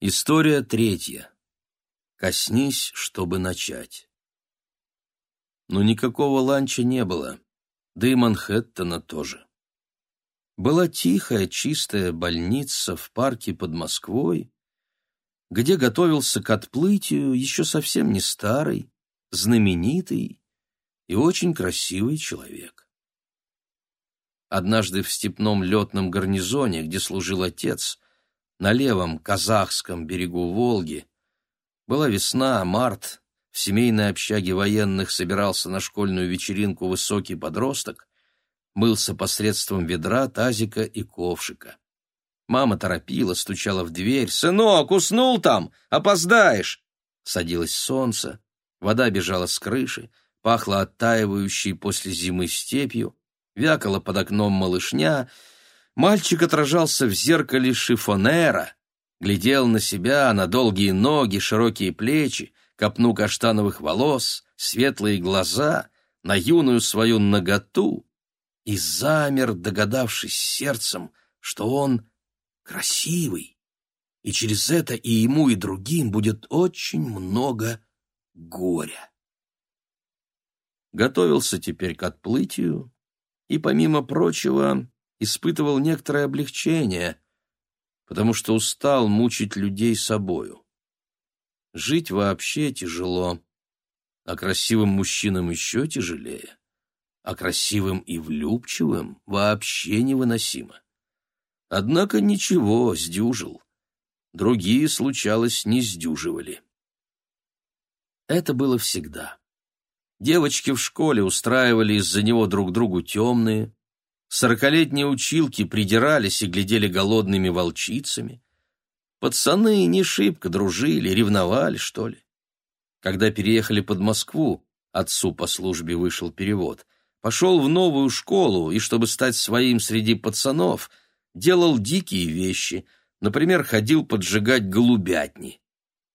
История третья. Коснись, чтобы начать. Но никакого ланча не было, да и Манхэттена тоже. Была тихая, чистая больница в парке под Москвой, где готовился к отплытию еще совсем не старый, знаменитый и очень красивый человек. Однажды в степном летном гарнизоне, где служил отец, на левом казахском берегу Волги, была весна, март, в семейной общаге военных собирался на школьную вечеринку высокий подросток, мылся посредством ведра, тазика и ковшика. Мама торопила, стучала в дверь. «Сынок, уснул там? Опоздаешь!» Садилось солнце, вода бежала с крыши, пахло оттаивающей после зимы степью, вякала под окном малышня. Мальчик отражался в зеркале шифонера, глядел на себя, на долгие ноги, широкие плечи, копну каштановых волос, светлые глаза, на юную свою наготу и замер, догадавшись сердцем, что он красивый, и через это и ему, и другим будет очень много горя. Готовился теперь к отплытию и, помимо прочего, испытывал некоторое облегчение, потому что устал мучить людей собою. Жить вообще тяжело, а красивым мужчинам еще тяжелее, а красивым и влюбчивым вообще невыносимо. Однако ничего, сдюжил. Другие, случалось, не сдюживали. Это было всегда. Девочки в школе устраивали из-за него друг другу темные, сорокалетние училки придирались и глядели голодными волчицами, пацаны не шибко дружили, ревновали, что ли. Когда переехали под Москву, отцу по службе вышел перевод, пошел в новую школу, и чтобы стать своим среди пацанов — делал дикие вещи, например, ходил поджигать голубятни.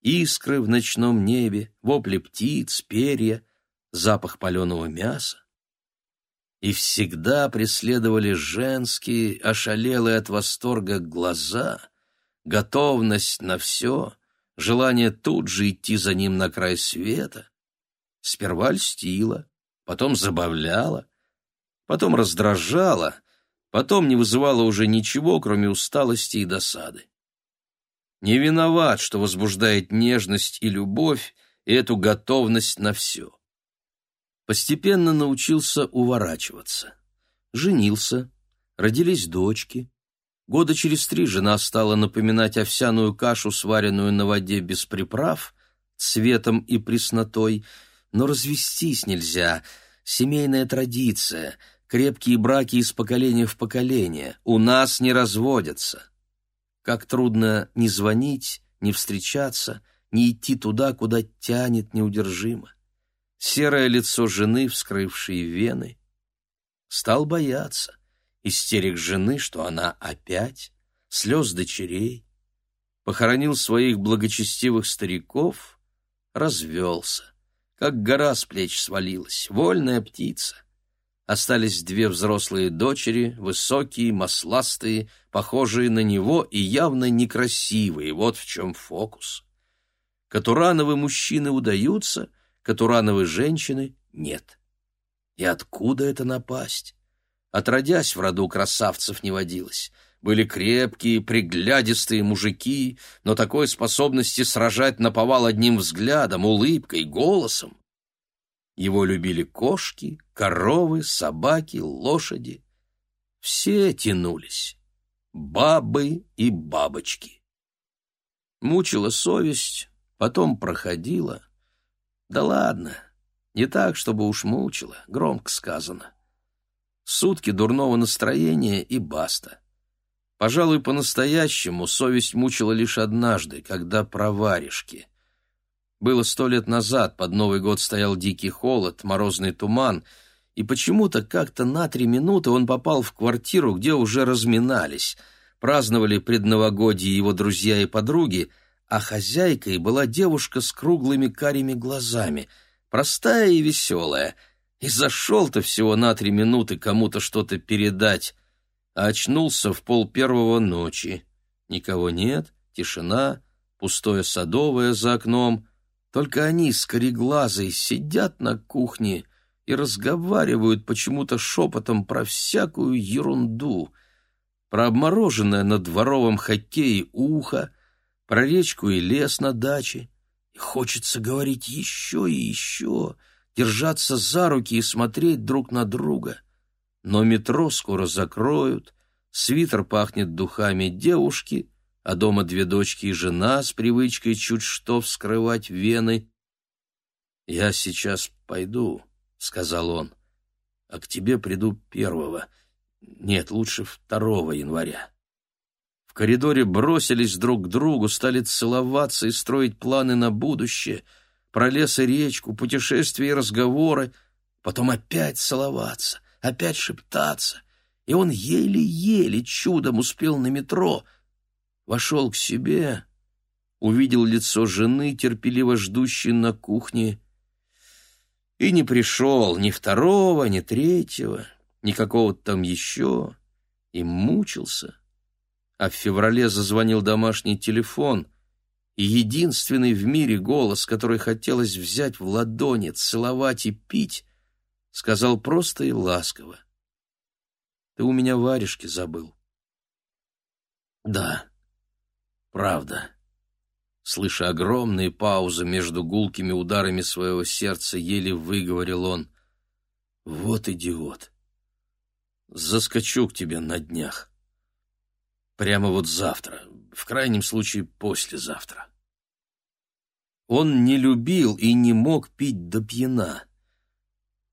Искры в ночном небе, вопли птиц, перья, запах паленого мяса. И всегда преследовали женские, ошалелые от восторга глаза, готовность на все, желание тут же идти за ним на край света. Сперва льстила, потом забавляла, потом раздражала — потом не вызывало уже ничего, кроме усталости и досады. Не виноват, что возбуждает нежность и любовь, и эту готовность на все. Постепенно научился уворачиваться. Женился, родились дочки. Года через три жена стала напоминать овсяную кашу, сваренную на воде без приправ, цветом и преснотой, но развестись нельзя, семейная традиция — Крепкие браки из поколения в поколение. У нас не разводятся. Как трудно не звонить, не встречаться, не идти туда, куда тянет неудержимо. Серое лицо жены, вскрывшие вены. Стал бояться. Истерик жены, что она опять, слез дочерей. Похоронил своих благочестивых стариков, развелся. Как гора с плеч свалилась, вольная птица — Остались две взрослые дочери, высокие, масластые, похожие на него и явно некрасивые. Вот в чем фокус. Катурановы мужчины удаются, Катурановы женщины нет. И откуда это напасть? Отродясь в роду красавцев не водилось. Были крепкие, приглядистые мужики, но такой способности сражать наповал одним взглядом, улыбкой, голосом его любили кошки, коровы, собаки, лошади. Все тянулись. Бабы и бабочки. Мучила совесть, потом проходила. Да ладно, не так, чтобы уж мучила, громко сказано. Сутки дурного настроения и баста. Пожалуй, по-настоящему совесть мучила лишь однажды, когда про варежки. Было сто лет назад, под Новый год стоял дикий холод, морозный туман, и почему-то как-то на три минуты он попал в квартиру, где уже разминались. Праздновали предновогодие его друзья и подруги, а хозяйкой была девушка с круглыми карими глазами, простая и веселая. И зашел-то всего на три минуты кому-то что-то передать, а очнулся в пол первого ночи. Никого нет, тишина, пустое садовое за окном. Только они, скореглазые, сидят на кухне и разговаривают почему-то шепотом про всякую ерунду. Про обмороженное на дворовом хоккее ухо, про речку и лес на даче. И хочется говорить еще и еще, держаться за руки и смотреть друг на друга. Но метро скоро закроют, свитер пахнет духами девушки, а дома две дочки и жена с привычкой чуть что вскрывать вены. «Я сейчас пойду», — сказал он, — «а к тебе приду первого, нет, лучше второго января». В коридоре бросились друг к другу, стали целоваться и строить планы на будущее, про лес и речку, путешествия и разговоры, потом опять целоваться, опять шептаться, и он еле-еле чудом успел на метро — вошел к себе, увидел лицо жены, терпеливо ждущей на кухне, и не пришел ни второго, ни третьего, ни какого-то там еще, и мучился. А в феврале зазвонил домашний телефон, и единственный в мире голос, который хотелось взять в ладони, целовать и пить, сказал просто и ласково. «Ты у меня варежки забыл». «Да», Правда. Слыша огромные паузы между гулкими ударами своего сердца, еле выговорил он. Вот идиот. Заскочу к тебе на днях. Прямо вот завтра, в крайнем случае послезавтра. Он не любил и не мог пить до пьяна.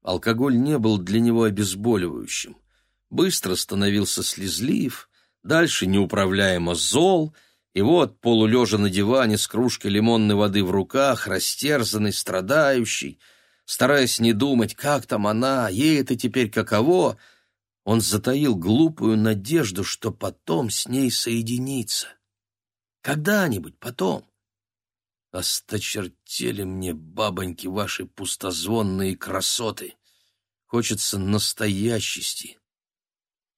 Алкоголь не был для него обезболивающим. Быстро становился слезлив, дальше неуправляемо зол — и вот, полулежа на диване с кружкой лимонной воды в руках, растерзанный, страдающий, стараясь не думать, как там она, ей это теперь каково, он затаил глупую надежду, что потом с ней соединится. Когда-нибудь потом. Осточертели мне, бабоньки, ваши пустозвонные красоты. Хочется настоящести.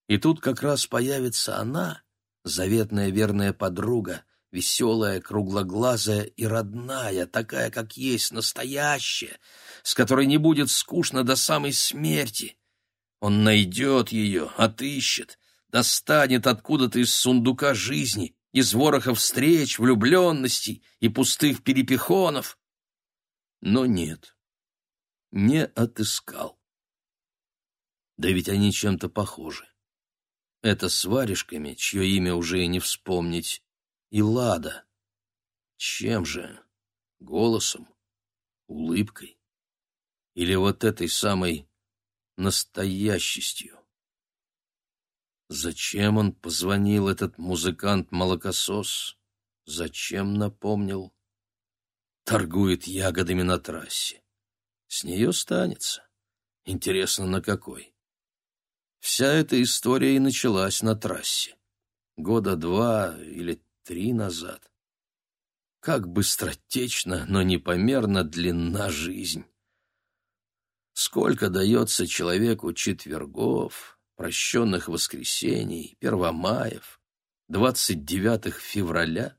И тут как раз появится она — заветная верная подруга, веселая, круглоглазая и родная, такая, как есть, настоящая, с которой не будет скучно до самой смерти. Он найдет ее, отыщет, достанет откуда-то из сундука жизни, из вороха встреч, влюбленностей и пустых перепихонов. Но нет, не отыскал. Да ведь они чем-то похожи. Это с варежками, чье имя уже и не вспомнить, и Лада. Чем же? Голосом? Улыбкой? Или вот этой самой настоящестью? Зачем он позвонил, этот музыкант-молокосос? Зачем напомнил? Торгует ягодами на трассе. С нее станется. Интересно, на какой? Вся эта история и началась на трассе. Года два или три назад. Как быстротечно, но непомерно длинна жизнь. Сколько дается человеку четвергов, прощенных воскресений, первомаев, двадцать девятых февраля?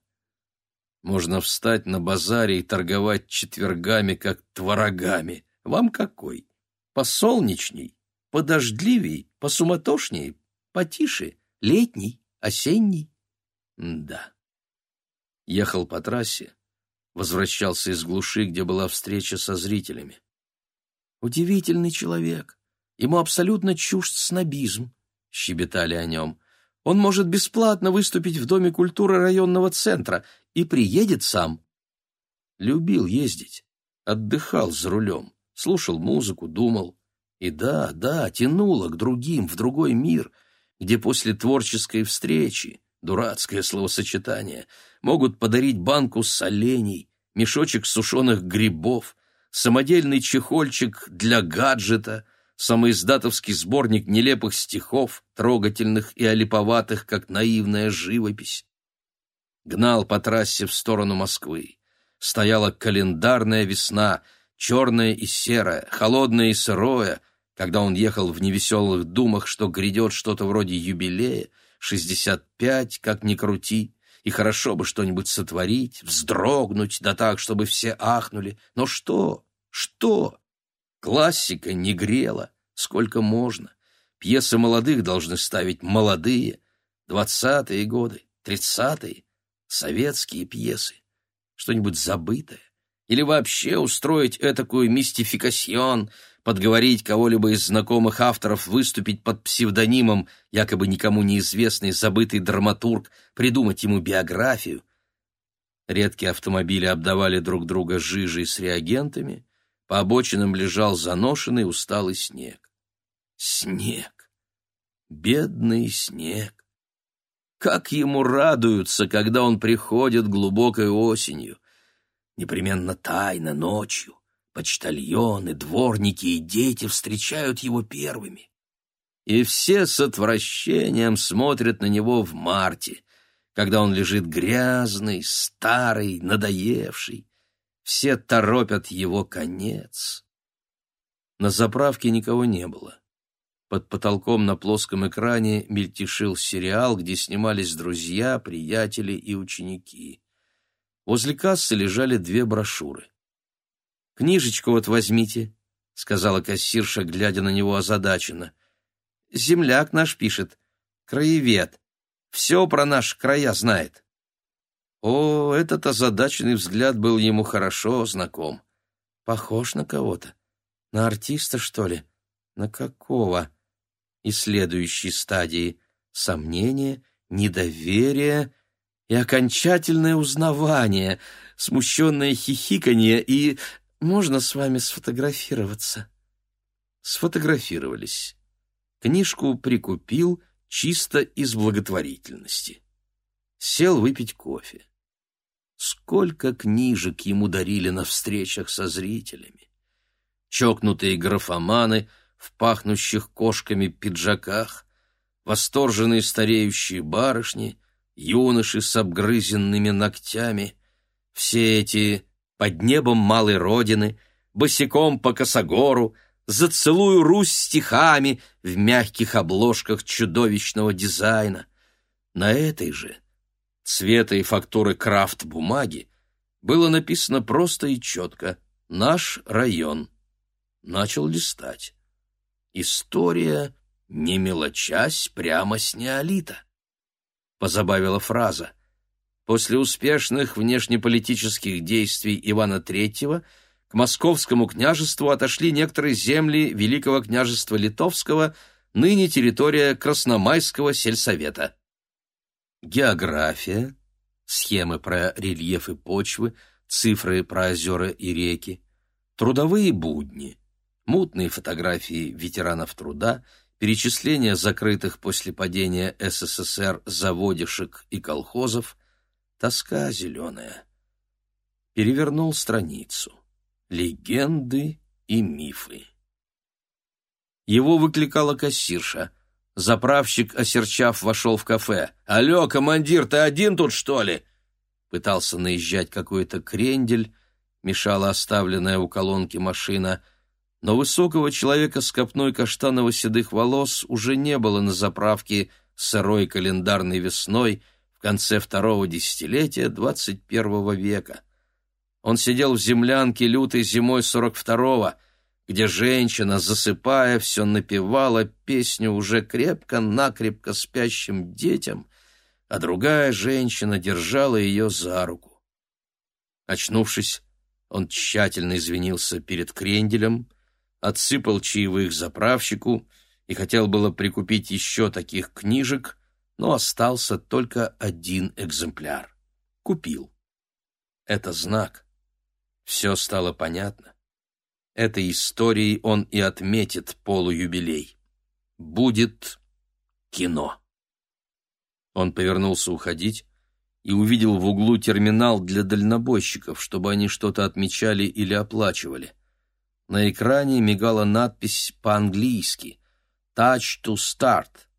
Можно встать на базаре и торговать четвергами, как творогами. Вам какой? Посолнечней? подождливей, посуматошней, потише, летний, осенний. да. Ехал по трассе, возвращался из глуши, где была встреча со зрителями. Удивительный человек. Ему абсолютно чужд снобизм, щебетали о нем. Он может бесплатно выступить в Доме культуры районного центра и приедет сам. Любил ездить, отдыхал за рулем, слушал музыку, думал. И да, да, тянуло к другим, в другой мир, где после творческой встречи, дурацкое словосочетание, могут подарить банку солений, мешочек сушеных грибов, самодельный чехольчик для гаджета, самоиздатовский сборник нелепых стихов, трогательных и олиповатых, как наивная живопись. Гнал по трассе в сторону Москвы. Стояла календарная весна, черная и серая, холодная и сырое, когда он ехал в невеселых думах, что грядет что-то вроде юбилея, шестьдесят пять, как ни крути, и хорошо бы что-нибудь сотворить, вздрогнуть, да так, чтобы все ахнули. Но что? Что? Классика не грела, сколько можно. Пьесы молодых должны ставить молодые, двадцатые годы, тридцатые, советские пьесы. Что-нибудь забытое. Или вообще устроить этакую мистификасьон, подговорить кого-либо из знакомых авторов выступить под псевдонимом, якобы никому неизвестный забытый драматург, придумать ему биографию. Редкие автомобили обдавали друг друга жижей с реагентами, по обочинам лежал заношенный усталый снег. Снег! Бедный снег! Как ему радуются, когда он приходит глубокой осенью! Непременно тайно, ночью. Почтальоны, дворники и дети встречают его первыми. И все с отвращением смотрят на него в марте, когда он лежит грязный, старый, надоевший, все торопят его конец. На заправке никого не было. Под потолком на плоском экране мельтешил сериал, где снимались друзья, приятели и ученики. Возле кассы лежали две брошюры. «Книжечку вот возьмите», — сказала кассирша, глядя на него озадаченно. «Земляк наш пишет, краевед, все про наши края знает». О, этот озадаченный взгляд был ему хорошо знаком. Похож на кого-то. На артиста, что ли? На какого? И следующей стадии — сомнение, недоверие и окончательное узнавание, смущенное хихиканье и «можно с вами сфотографироваться?» Сфотографировались. Книжку прикупил чисто из благотворительности. Сел выпить кофе. Сколько книжек ему дарили на встречах со зрителями. Чокнутые графоманы в пахнущих кошками пиджаках, восторженные стареющие барышни, юноши с обгрызенными ногтями. Все эти под небом малой родины, босиком по косогору, зацелую Русь стихами в мягких обложках чудовищного дизайна. На этой же цвета и фактуры крафт бумаги, было написано просто и четко «Наш район». Начал листать. История, не мелочась, прямо с неолита. Позабавила фраза. После успешных внешнеполитических действий Ивана III к московскому княжеству отошли некоторые земли Великого княжества Литовского, ныне территория Красномайского сельсовета. География, схемы про рельефы почвы, цифры про озера и реки, трудовые будни, мутные фотографии ветеранов труда, перечисления закрытых после падения СССР заводишек и колхозов, тоска зеленая. Перевернул страницу. Легенды и мифы. Его выкликала кассирша — Заправщик, осерчав, вошел в кафе. «Алло, командир, ты один тут, что ли?» Пытался наезжать какой-то крендель, мешала оставленная у колонки машина, но высокого человека с копной каштаново-седых волос уже не было на заправке сырой календарной весной конце второго десятилетия двадцать первого века. Он сидел в землянке лютой зимой сорок второго, где женщина, засыпая, все напевала песню уже крепко-накрепко спящим детям, а другая женщина держала ее за руку. Очнувшись, он тщательно извинился перед кренделем, отсыпал чаевых заправщику и хотел было прикупить еще таких книжек, но остался только один экземпляр. Купил. Это знак. Все стало понятно. Этой историей он и отметит полуюбилей. Будет кино. Он повернулся уходить и увидел в углу терминал для дальнобойщиков, чтобы они что-то отмечали или оплачивали. На экране мигала надпись по-английски «Touch to start» —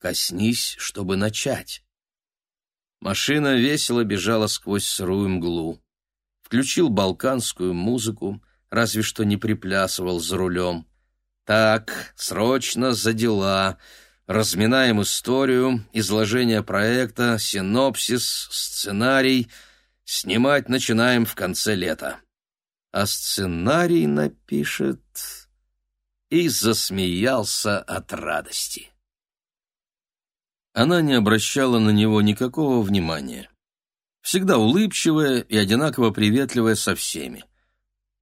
«Коснись, чтобы начать». Машина весело бежала сквозь сырую мглу. Включил балканскую музыку, разве что не приплясывал за рулем. Так, срочно за дела. Разминаем историю, изложение проекта, синопсис, сценарий. Снимать начинаем в конце лета. А сценарий напишет... И засмеялся от радости. Она не обращала на него никакого внимания. Всегда улыбчивая и одинаково приветливая со всеми.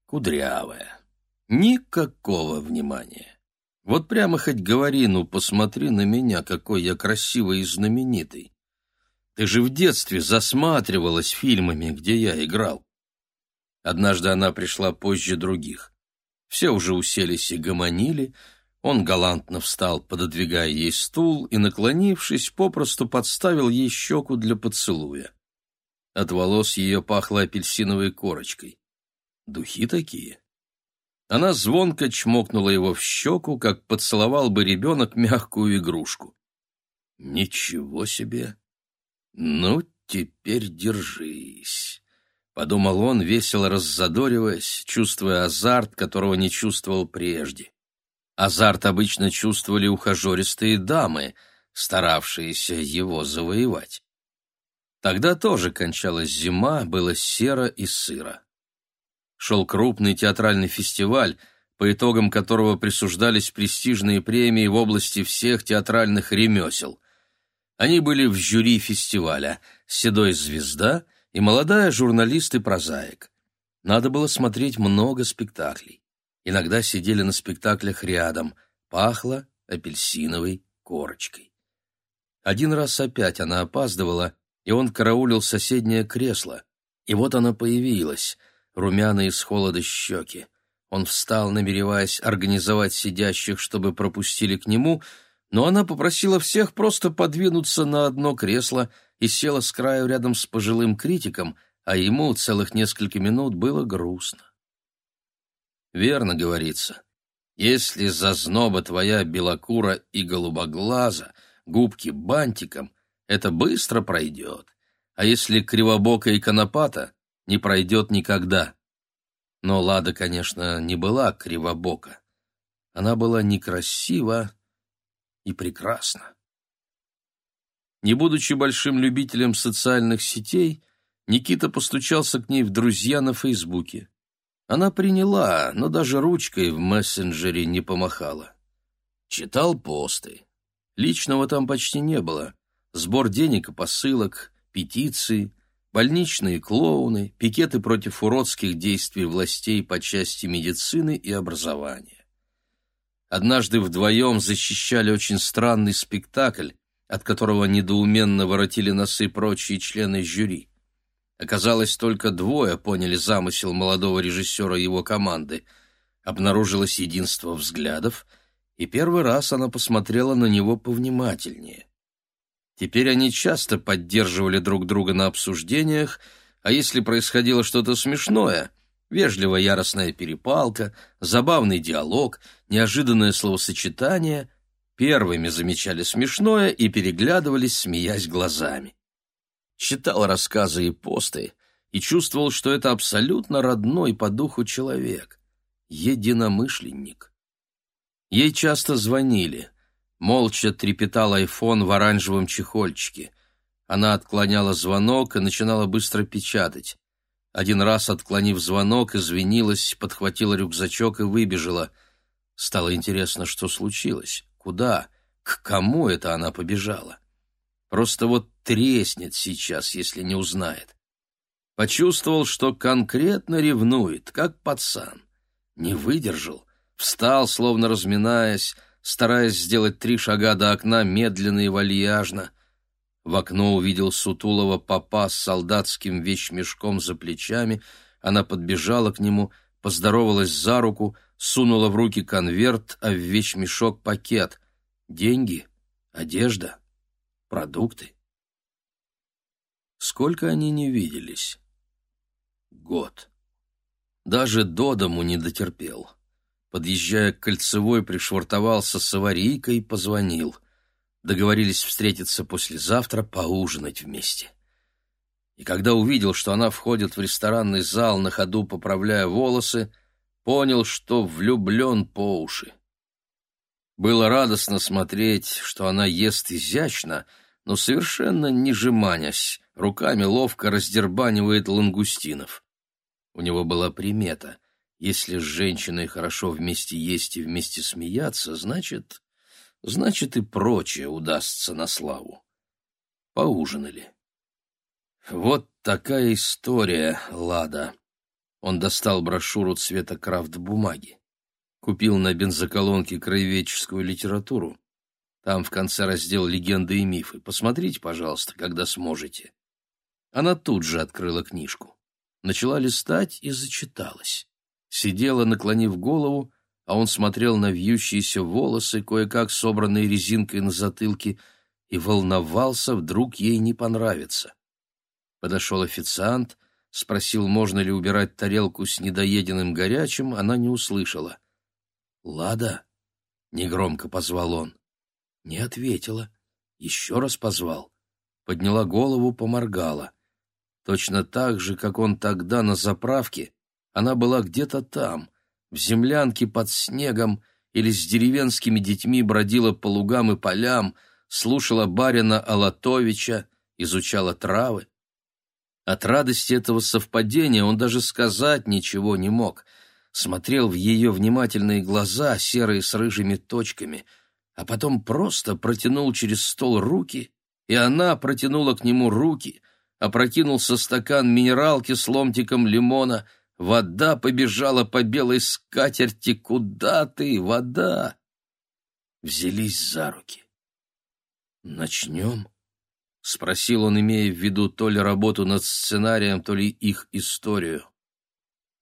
Кудрявая. Никакого внимания. Вот прямо хоть говори, ну посмотри на меня, какой я красивый и знаменитый. Ты же в детстве засматривалась фильмами, где я играл. Однажды она пришла позже других. Все уже уселись и гомонили. Он галантно встал, пододвигая ей стул, и, наклонившись, попросту подставил ей щеку для поцелуя. От волос ее пахло апельсиновой корочкой. Духи такие. Она звонко чмокнула его в щеку, как поцеловал бы ребенок мягкую игрушку. «Ничего себе! Ну, теперь держись!» — подумал он, весело раззадориваясь, чувствуя азарт, которого не чувствовал прежде. Азарт обычно чувствовали ухажеристые дамы, старавшиеся его завоевать. Тогда тоже кончалась зима, было серо и сыро шел крупный театральный фестиваль, по итогам которого присуждались престижные премии в области всех театральных ремесел. Они были в жюри фестиваля «Седой звезда» и молодая журналист и прозаик. Надо было смотреть много спектаклей. Иногда сидели на спектаклях рядом, пахло апельсиновой корочкой. Один раз опять она опаздывала, и он караулил соседнее кресло. И вот она появилась, румяные с холода щеки. Он встал, намереваясь организовать сидящих, чтобы пропустили к нему, но она попросила всех просто подвинуться на одно кресло и села с краю рядом с пожилым критиком, а ему целых несколько минут было грустно. Верно говорится. Если зазноба твоя белокура и голубоглаза, губки бантиком, это быстро пройдет. А если кривобока и конопата, не пройдет никогда. Но Лада, конечно, не была кривобока. Она была некрасива и прекрасна. Не будучи большим любителем социальных сетей, Никита постучался к ней в друзья на Фейсбуке. Она приняла, но даже ручкой в мессенджере не помахала. Читал посты. Личного там почти не было. Сбор денег и посылок, петиции, больничные клоуны, пикеты против уродских действий властей по части медицины и образования. Однажды вдвоем защищали очень странный спектакль, от которого недоуменно воротили носы прочие члены жюри. Оказалось, только двое поняли замысел молодого режиссера и его команды. Обнаружилось единство взглядов, и первый раз она посмотрела на него повнимательнее. Теперь они часто поддерживали друг друга на обсуждениях, а если происходило что-то смешное, вежливая яростная перепалка, забавный диалог, неожиданное словосочетание, первыми замечали смешное и переглядывались, смеясь глазами. Читал рассказы и посты и чувствовал, что это абсолютно родной по духу человек, единомышленник. Ей часто звонили — Молча трепетал айфон в оранжевом чехольчике. Она отклоняла звонок и начинала быстро печатать. Один раз, отклонив звонок, извинилась, подхватила рюкзачок и выбежала. Стало интересно, что случилось, куда, к кому это она побежала. Просто вот треснет сейчас, если не узнает. Почувствовал, что конкретно ревнует, как пацан. Не выдержал, встал, словно разминаясь, стараясь сделать три шага до окна медленно и вальяжно. В окно увидел сутулого папа с солдатским вещмешком за плечами. Она подбежала к нему, поздоровалась за руку, сунула в руки конверт, а в вещмешок пакет. Деньги, одежда, продукты. Сколько они не виделись? Год. Даже до дому не дотерпел. Подъезжая к кольцевой, пришвартовался с аварийкой и позвонил. Договорились встретиться послезавтра, поужинать вместе. И когда увидел, что она входит в ресторанный зал, на ходу поправляя волосы, понял, что влюблен по уши. Было радостно смотреть, что она ест изящно, но совершенно не жеманясь, руками ловко раздербанивает лангустинов. У него была примета. Если с женщиной хорошо вместе есть и вместе смеяться, значит, значит и прочее удастся на славу. Поужинали. Вот такая история, Лада. Он достал брошюру цвета крафт-бумаги. Купил на бензоколонке краеведческую литературу. Там в конце раздел «Легенды и мифы». Посмотрите, пожалуйста, когда сможете. Она тут же открыла книжку. Начала листать и зачиталась. Сидела, наклонив голову, а он смотрел на вьющиеся волосы, кое-как собранные резинкой на затылке, и волновался, вдруг ей не понравится. Подошел официант, спросил, можно ли убирать тарелку с недоеденным горячим, она не услышала. «Лада?» — негромко позвал он. Не ответила. Еще раз позвал. Подняла голову, поморгала. Точно так же, как он тогда на заправке, она была где-то там, в землянке под снегом или с деревенскими детьми бродила по лугам и полям, слушала барина Алатовича, изучала травы. От радости этого совпадения он даже сказать ничего не мог. Смотрел в ее внимательные глаза, серые с рыжими точками, а потом просто протянул через стол руки, и она протянула к нему руки, опрокинулся стакан минералки с ломтиком лимона, вода побежала по белой скатерти. «Куда ты, вода?» Взялись за руки. «Начнем?» — спросил он, имея в виду то ли работу над сценарием, то ли их историю.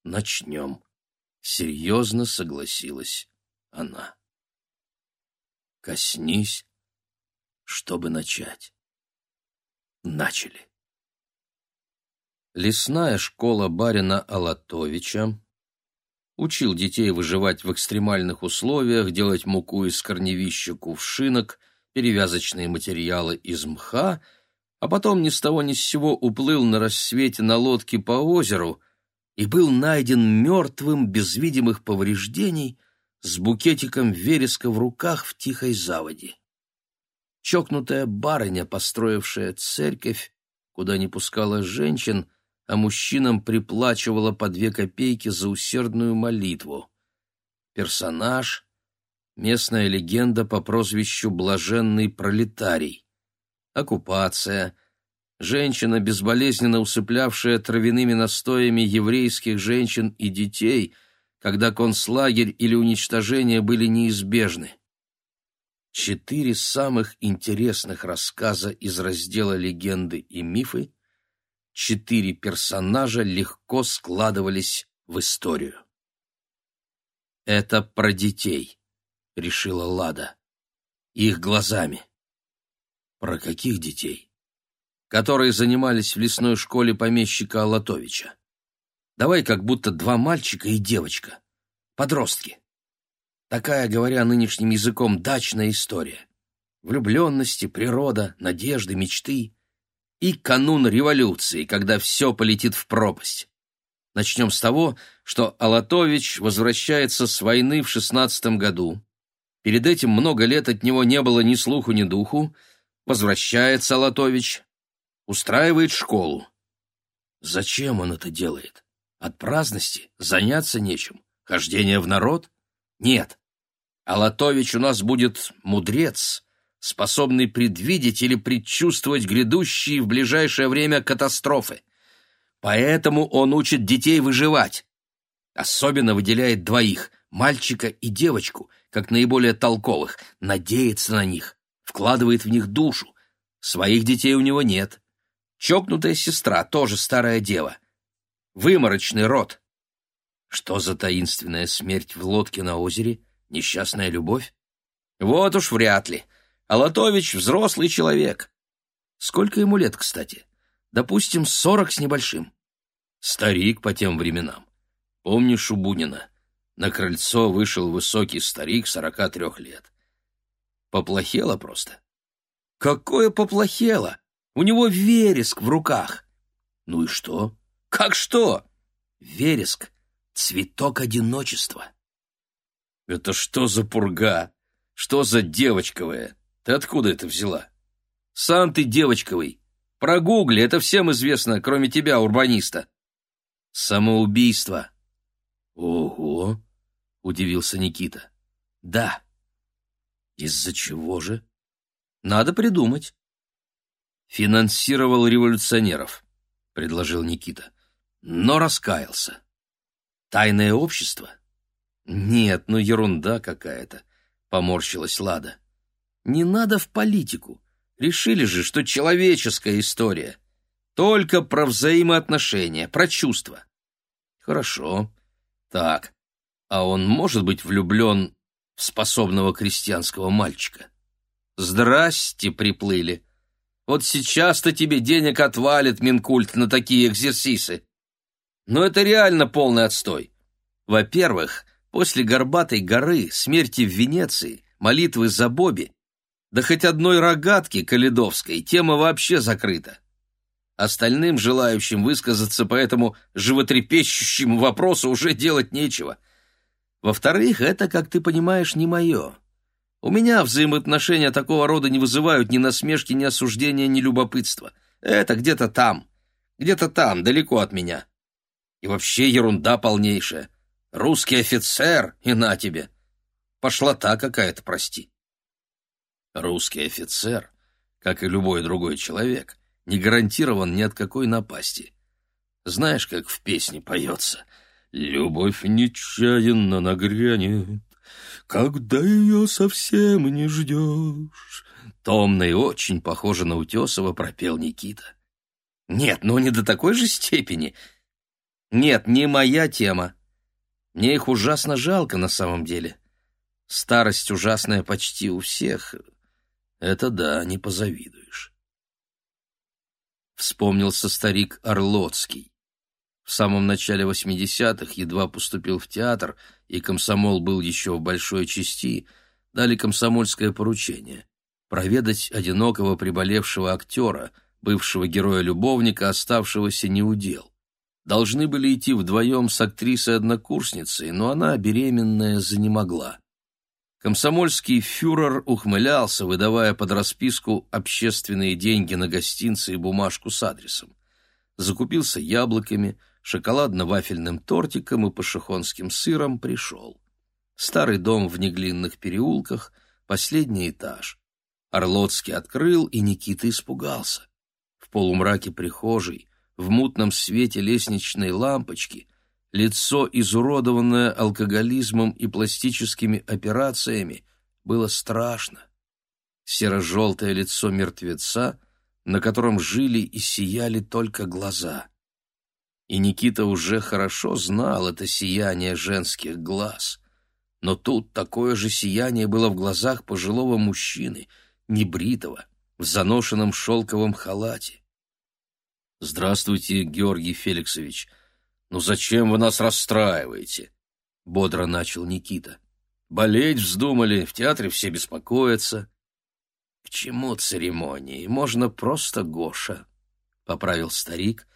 «Начнем», — серьезно согласилась она. «Коснись, чтобы начать». Начали. Лесная школа барина Алатовича учил детей выживать в экстремальных условиях, делать муку из корневища кувшинок, перевязочные материалы из мха — а потом ни с того ни с сего уплыл на рассвете на лодке по озеру и был найден мертвым без видимых повреждений с букетиком вереска в руках в тихой заводе. Чокнутая барыня, построившая церковь, куда не пускала женщин, а мужчинам приплачивала по две копейки за усердную молитву. Персонаж — местная легенда по прозвищу «Блаженный пролетарий» оккупация, женщина, безболезненно усыплявшая травяными настоями еврейских женщин и детей, когда концлагерь или уничтожение были неизбежны. Четыре самых интересных рассказа из раздела «Легенды и мифы», четыре персонажа легко складывались в историю. «Это про детей», — решила Лада. «Их глазами». Про каких детей? Которые занимались в лесной школе помещика Алатовича. Давай как будто два мальчика и девочка. Подростки. Такая, говоря нынешним языком, дачная история. Влюбленности, природа, надежды, мечты. И канун революции, когда все полетит в пропасть. Начнем с того, что Алатович возвращается с войны в шестнадцатом году. Перед этим много лет от него не было ни слуху, ни духу, Возвращается Латович, устраивает школу. Зачем он это делает? От праздности? Заняться нечем? Хождение в народ? Нет. Алатович у нас будет мудрец, способный предвидеть или предчувствовать грядущие в ближайшее время катастрофы. Поэтому он учит детей выживать. Особенно выделяет двоих — мальчика и девочку, как наиболее толковых, надеется на них, вкладывает в них душу. Своих детей у него нет. Чокнутая сестра, тоже старая дева. Выморочный род. Что за таинственная смерть в лодке на озере? Несчастная любовь? Вот уж вряд ли. Алатович — взрослый человек. Сколько ему лет, кстати? Допустим, сорок с небольшим. Старик по тем временам. Помнишь у Бунина? На крыльцо вышел высокий старик сорока трех лет. Поплохело просто. Какое поплохело? У него вереск в руках. Ну и что? Как что? Вереск — цветок одиночества. Это что за пурга? Что за девочковая? Ты откуда это взяла? Сам ты девочковый. Прогугли, это всем известно, кроме тебя, урбаниста. Самоубийство. Ого, удивился Никита. Да. Из-за чего же? Надо придумать. Финансировал революционеров, предложил Никита. Но раскаялся. Тайное общество? Нет, ну ерунда какая-то, поморщилась Лада. Не надо в политику. Решили же, что человеческая история. Только про взаимоотношения, про чувства. Хорошо. Так, а он может быть влюблен в способного крестьянского мальчика? Здрасте, приплыли. Вот сейчас-то тебе денег отвалит Минкульт на такие экзерсисы. Но это реально полный отстой. Во-первых, после Горбатой горы, смерти в Венеции, молитвы за Бобби, да хоть одной рогатки каледовской, тема вообще закрыта. Остальным желающим высказаться по этому животрепещущему вопросу уже делать нечего. Во-вторых, это, как ты понимаешь, не мое. У меня взаимоотношения такого рода не вызывают ни насмешки, ни осуждения, ни любопытства. Это где-то там, где-то там, далеко от меня. И вообще ерунда полнейшая. Русский офицер, и на тебе. Пошлота какая-то, прости. Русский офицер, как и любой другой человек, не гарантирован ни от какой напасти. Знаешь, как в песне поется «Любовь нечаянно нагрянет, когда ее совсем не ждешь». Томно и очень похоже на Утесова пропел Никита. Нет, ну не до такой же степени. Нет, не моя тема. Мне их ужасно жалко на самом деле. Старость ужасная почти у всех. Это да, не позавидуешь. Вспомнился старик Орлоцкий. В самом начале 80-х едва поступил в театр, и комсомол был еще в большой части, дали комсомольское поручение — проведать одинокого приболевшего актера, бывшего героя-любовника, оставшегося неудел. Должны были идти вдвоем с актрисой-однокурсницей, но она, беременная, занемогла. Комсомольский фюрер ухмылялся, выдавая под расписку общественные деньги на гостинцы и бумажку с адресом. Закупился яблоками, шоколадно-вафельным тортиком и пашихонским сыром пришел. Старый дом в неглинных переулках, последний этаж. Орлоцкий открыл, и Никита испугался. В полумраке прихожей, в мутном свете лестничной лампочки — лицо, изуродованное алкоголизмом и пластическими операциями, было страшно. Серо-желтое лицо мертвеца, на котором жили и сияли только глаза. И Никита уже хорошо знал это сияние женских глаз. Но тут такое же сияние было в глазах пожилого мужчины, небритого, в заношенном шелковом халате. «Здравствуйте, Георгий Феликсович», «Ну зачем вы нас расстраиваете?» — бодро начал Никита. «Болеть вздумали, в театре все беспокоятся». «К чему церемонии? Можно просто Гоша», — поправил старик,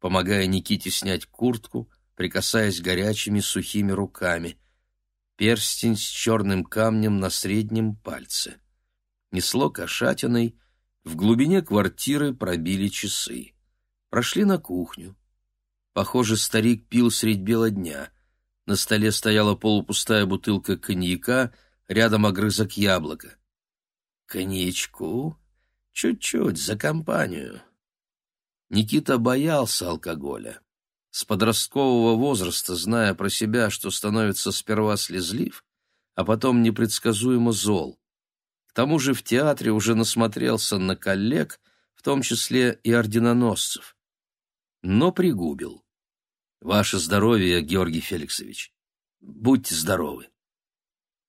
помогая Никите снять куртку, прикасаясь горячими сухими руками. Перстень с черным камнем на среднем пальце. Несло кошатиной, в глубине квартиры пробили часы. Прошли на кухню. Похоже, старик пил средь бела дня. На столе стояла полупустая бутылка коньяка, рядом огрызок яблока. «Коньячку? Чуть-чуть, за компанию». Никита боялся алкоголя. С подросткового возраста, зная про себя, что становится сперва слезлив, а потом непредсказуемо зол. К тому же в театре уже насмотрелся на коллег, в том числе и орденоносцев. Но пригубил. Ваше здоровье, Георгий Феликсович. Будьте здоровы.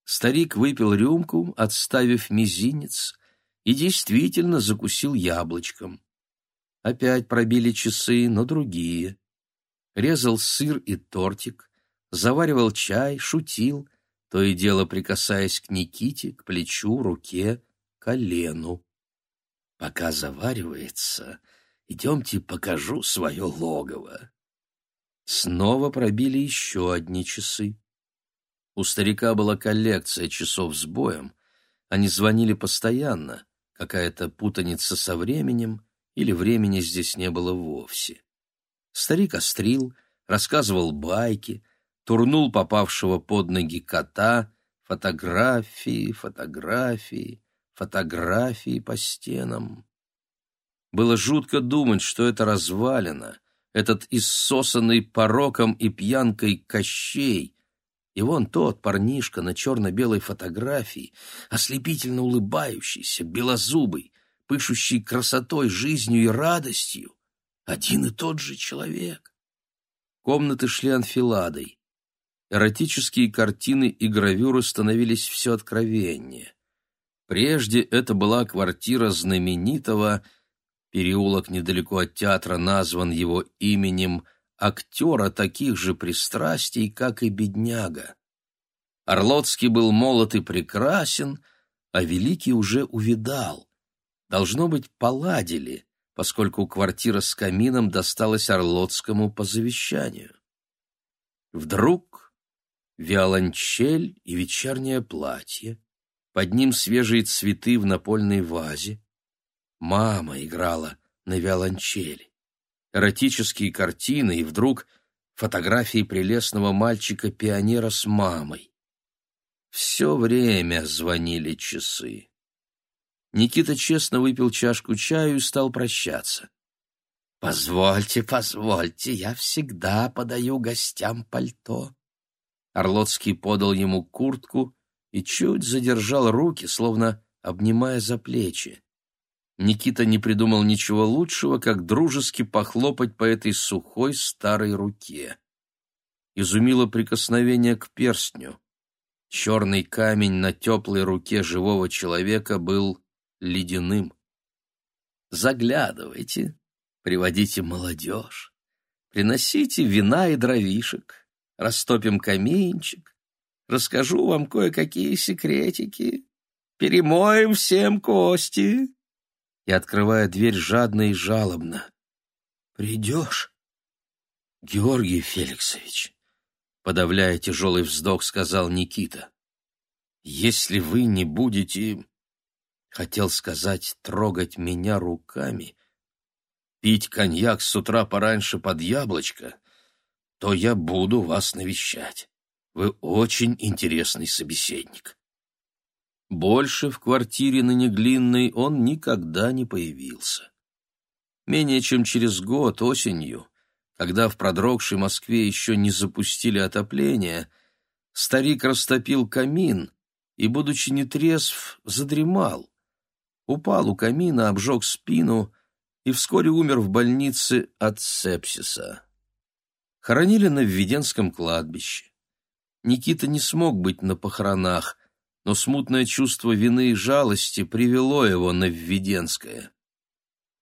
Старик выпил рюмку, отставив мизинец, и действительно закусил яблочком. Опять пробили часы, но другие. Резал сыр и тортик, заваривал чай, шутил, то и дело прикасаясь к Никите, к плечу, руке, колену. Пока заваривается, идемте покажу свое логово. Снова пробили еще одни часы. У старика была коллекция часов с боем, они звонили постоянно, какая-то путаница со временем, или времени здесь не было вовсе. Старик острил, рассказывал байки, турнул попавшего под ноги кота, фотографии, фотографии, фотографии по стенам. Было жутко думать, что это развалина, этот иссосанный пороком и пьянкой Кощей, и вон тот парнишка на черно-белой фотографии, ослепительно улыбающийся, белозубый, пышущий красотой, жизнью и радостью, один и тот же человек. Комнаты шли анфиладой. Эротические картины и гравюры становились все откровеннее. Прежде это была квартира знаменитого, переулок недалеко от театра назван его именем, актера таких же пристрастий, как и бедняга. Орлоцкий был молод и прекрасен, а Великий уже увидал. Должно быть, поладили, поскольку квартира с камином досталась Орлоцкому по завещанию. Вдруг виолончель и вечернее платье, под ним свежие цветы в напольной вазе. Мама играла на виолончели. Эротические картины и вдруг фотографии прелестного мальчика-пионера с мамой. Все время звонили часы. Никита честно выпил чашку чаю и стал прощаться. «Позвольте, позвольте, я всегда подаю гостям пальто». Орлоцкий подал ему куртку и чуть задержал руки, словно обнимая за плечи. Никита не придумал ничего лучшего, как дружески похлопать по этой сухой старой руке. Изумило прикосновение к перстню. Черный камень на теплой руке живого человека был ледяным. Заглядывайте, приводите молодежь, приносите вина и дровишек, растопим каминчик, расскажу вам кое-какие секретики, перемоем всем кости. И, открывая дверь жадно и жалобно, «Придешь, Георгий Феликсович?» Подавляя тяжелый вздох, сказал Никита. «Если вы не будете...» Хотел сказать «трогать меня руками», пить коньяк с утра пораньше под яблочко, то я буду вас навещать. Вы очень интересный собеседник. Больше в квартире на Неглинной он никогда не появился. Менее чем через год, осенью, когда в продрогшей Москве еще не запустили отопление, старик растопил камин и, будучи нетрезв, задремал упал у камина, обжег спину и вскоре умер в больнице от сепсиса. Хоронили на Введенском кладбище. Никита не смог быть на похоронах, но смутное чувство вины и жалости привело его на Введенское.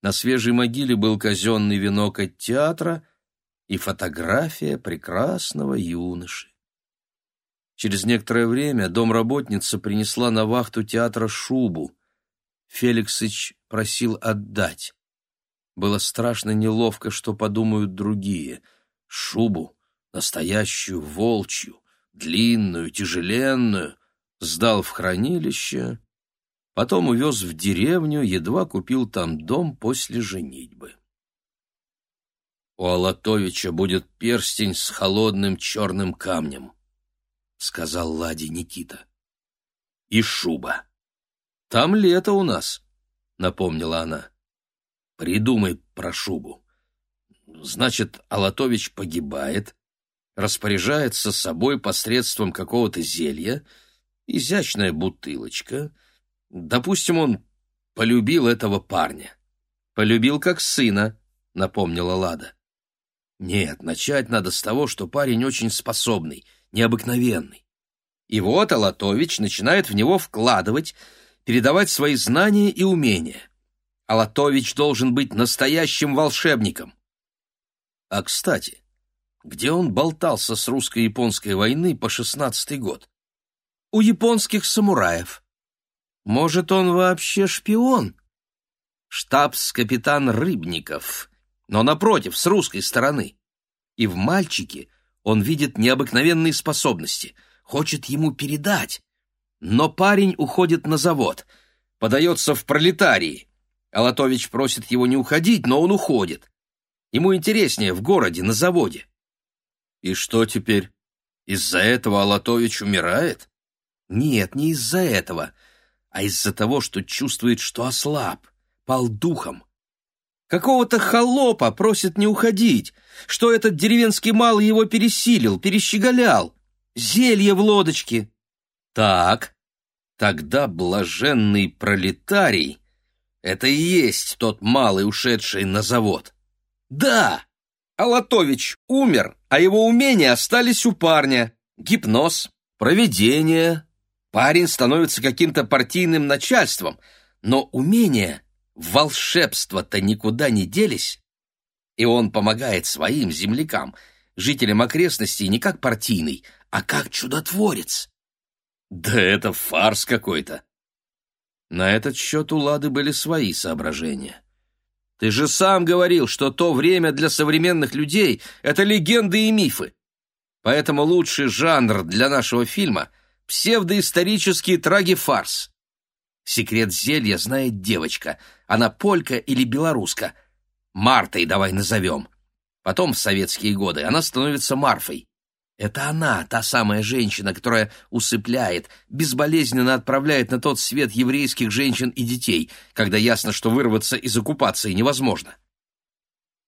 На свежей могиле был казенный венок от театра и фотография прекрасного юноши. Через некоторое время домработница принесла на вахту театра шубу — Феликсыч просил отдать. Было страшно неловко, что подумают другие. Шубу, настоящую волчью, длинную, тяжеленную, сдал в хранилище, потом увез в деревню, едва купил там дом после женитьбы. «У Алатовича будет перстень с холодным черным камнем», — сказал Ладе Никита. «И шуба». Там лето у нас, напомнила она. Придумай про шубу. Значит, Алатович погибает, распоряжается собой посредством какого-то зелья, изящная бутылочка. Допустим, он полюбил этого парня. Полюбил как сына, напомнила Лада. Нет, начать надо с того, что парень очень способный, необыкновенный. И вот Алатович начинает в него вкладывать передавать свои знания и умения. Алатович должен быть настоящим волшебником. А, кстати, где он болтался с русско-японской войны по шестнадцатый год? У японских самураев. Может, он вообще шпион? Штабс-капитан Рыбников, но напротив, с русской стороны. И в мальчике он видит необыкновенные способности, хочет ему передать, Но парень уходит на завод, подается в пролетарии. Алатович просит его не уходить, но он уходит. Ему интереснее в городе, на заводе. И что теперь? Из-за этого Алатович умирает? Нет, не из-за этого, а из-за того, что чувствует, что ослаб, пал духом. Какого-то холопа просит не уходить, что этот деревенский малый его пересилил, перещеголял. Зелье в лодочке. Так, тогда блаженный пролетарий — это и есть тот малый, ушедший на завод. Да, Алатович умер, а его умения остались у парня. Гипноз, проведение. Парень становится каким-то партийным начальством, но умения волшебства-то никуда не делись. И он помогает своим землякам, жителям окрестностей, не как партийный, а как чудотворец. Да это фарс какой-то. На этот счет у Лады были свои соображения. Ты же сам говорил, что то время для современных людей — это легенды и мифы. Поэтому лучший жанр для нашего фильма — псевдоисторический трагифарс. Секрет зелья знает девочка. Она полька или белоруска. Мартой давай назовем. Потом, в советские годы, она становится Марфой. Это она, та самая женщина, которая усыпляет, безболезненно отправляет на тот свет еврейских женщин и детей, когда ясно, что вырваться из оккупации невозможно.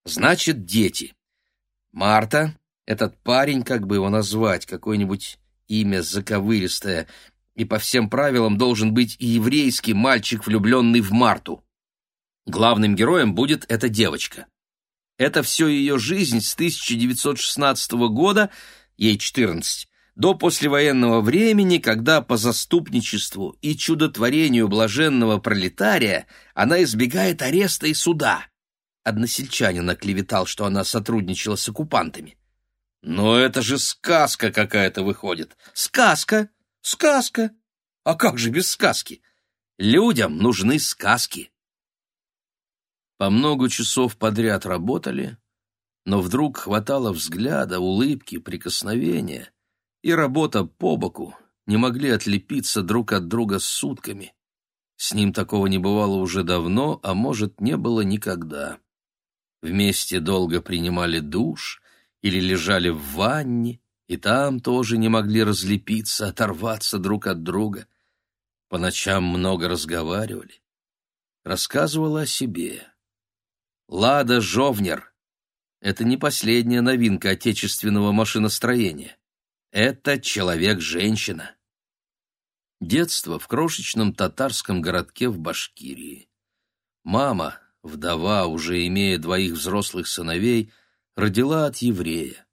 Значит, дети. Марта, этот парень, как бы его назвать, какое-нибудь имя заковыристое, и по всем правилам должен быть и еврейский мальчик, влюбленный в Марту. Главным героем будет эта девочка. Это все ее жизнь с 1916 года ей 14, до послевоенного времени, когда по заступничеству и чудотворению блаженного пролетария она избегает ареста и суда. Односельчанин оклеветал, что она сотрудничала с оккупантами. Но это же сказка какая-то выходит. Сказка, сказка. А как же без сказки? Людям нужны сказки. По много часов подряд работали, но вдруг хватало взгляда, улыбки, прикосновения, и работа по боку не могли отлепиться друг от друга сутками. С ним такого не бывало уже давно, а может, не было никогда. Вместе долго принимали душ или лежали в ванне, и там тоже не могли разлепиться, оторваться друг от друга. По ночам много разговаривали. Рассказывала о себе. Лада Жовнер, это не последняя новинка отечественного машиностроения. Это человек-женщина. Детство в крошечном татарском городке в Башкирии. Мама, вдова, уже имея двоих взрослых сыновей, родила от еврея.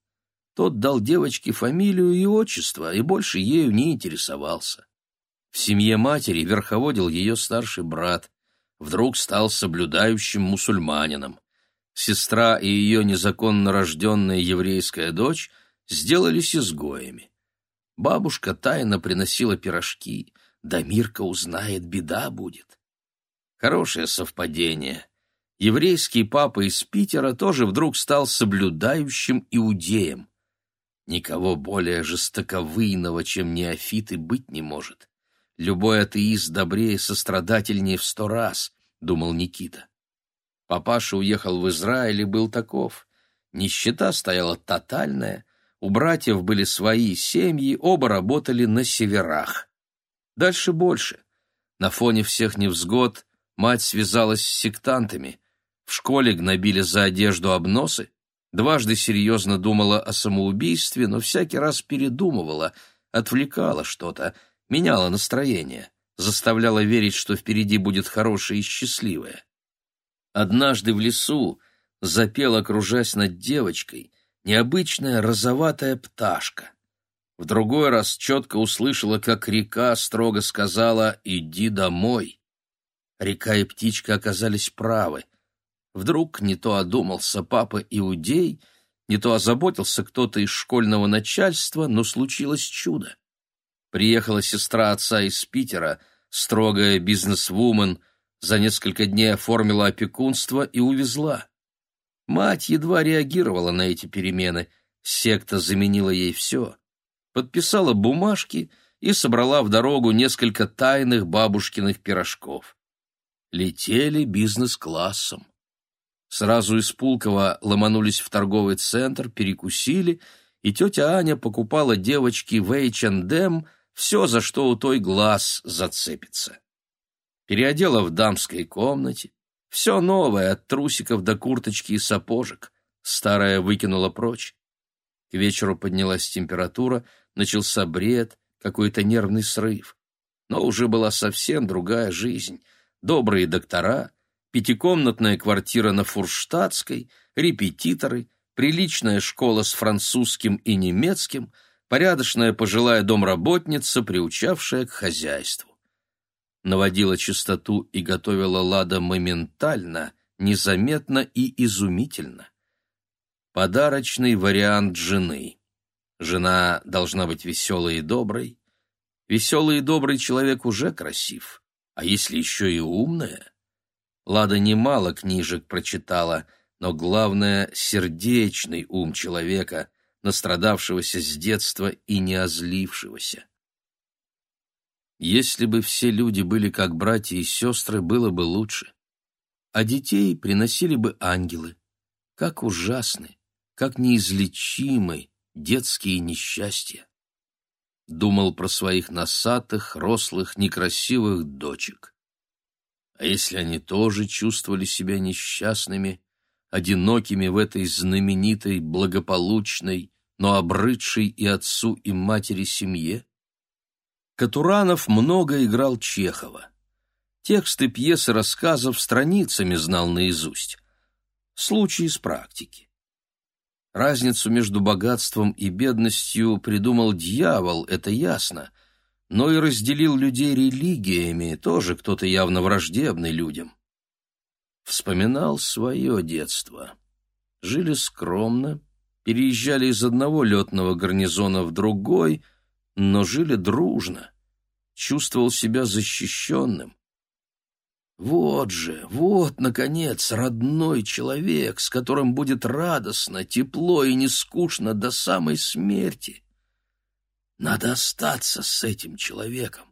Тот дал девочке фамилию и отчество, и больше ею не интересовался. В семье матери верховодил ее старший брат, вдруг стал соблюдающим мусульманином сестра и ее незаконно рожденная еврейская дочь сделались изгоями. Бабушка тайно приносила пирожки, да Мирка узнает, беда будет. Хорошее совпадение. Еврейский папа из Питера тоже вдруг стал соблюдающим иудеем. Никого более жестоковыйного, чем неофит, и быть не может. Любой атеист добрее сострадательнее в сто раз, — думал Никита. Папаша уехал в Израиль и был таков. Нищета стояла тотальная, у братьев были свои семьи, оба работали на северах. Дальше больше. На фоне всех невзгод мать связалась с сектантами, в школе гнобили за одежду обносы, дважды серьезно думала о самоубийстве, но всякий раз передумывала, отвлекала что-то, меняла настроение, заставляла верить, что впереди будет хорошее и счастливое. Однажды в лесу запела, кружась над девочкой, необычная розоватая пташка. В другой раз четко услышала, как река строго сказала «иди домой». Река и птичка оказались правы. Вдруг не то одумался папа Иудей, не то озаботился кто-то из школьного начальства, но случилось чудо. Приехала сестра отца из Питера, строгая бизнесвумен, за несколько дней оформила опекунство и увезла. Мать едва реагировала на эти перемены, секта заменила ей все. Подписала бумажки и собрала в дорогу несколько тайных бабушкиных пирожков. Летели бизнес-классом. Сразу из Пулково ломанулись в торговый центр, перекусили, и тетя Аня покупала девочке в H&M все, за что у той глаз зацепится. Переодела в дамской комнате, все новое, от трусиков до курточки и сапожек. Старая выкинула прочь. К вечеру поднялась температура, начался бред, какой-то нервный срыв. Но уже была совсем другая жизнь. Добрые доктора, пятикомнатная квартира на Фурштадтской, репетиторы, приличная школа с французским и немецким, порядочная пожилая домработница, приучавшая к хозяйству. Наводила чистоту и готовила Лада моментально, незаметно и изумительно. Подарочный вариант жены. Жена должна быть веселой и доброй. Веселый и добрый человек уже красив, а если еще и умная? Лада немало книжек прочитала, но главное — сердечный ум человека, настрадавшегося с детства и не озлившегося. Если бы все люди были как братья и сестры, было бы лучше. А детей приносили бы ангелы. Как ужасны, как неизлечимы детские несчастья. Думал про своих носатых, рослых, некрасивых дочек. А если они тоже чувствовали себя несчастными, одинокими в этой знаменитой, благополучной, но обрыдшей и отцу, и матери семье? Катуранов много играл Чехова. Тексты пьес и рассказов страницами знал наизусть. Случаи из практики. Разницу между богатством и бедностью придумал дьявол, это ясно, но и разделил людей религиями, тоже кто-то явно враждебный людям. Вспоминал свое детство. Жили скромно, переезжали из одного летного гарнизона в другой, но жили дружно. Чувствовал себя защищенным. Вот же, вот, наконец, родной человек, с которым будет радостно, тепло и не скучно до самой смерти. Надо остаться с этим человеком.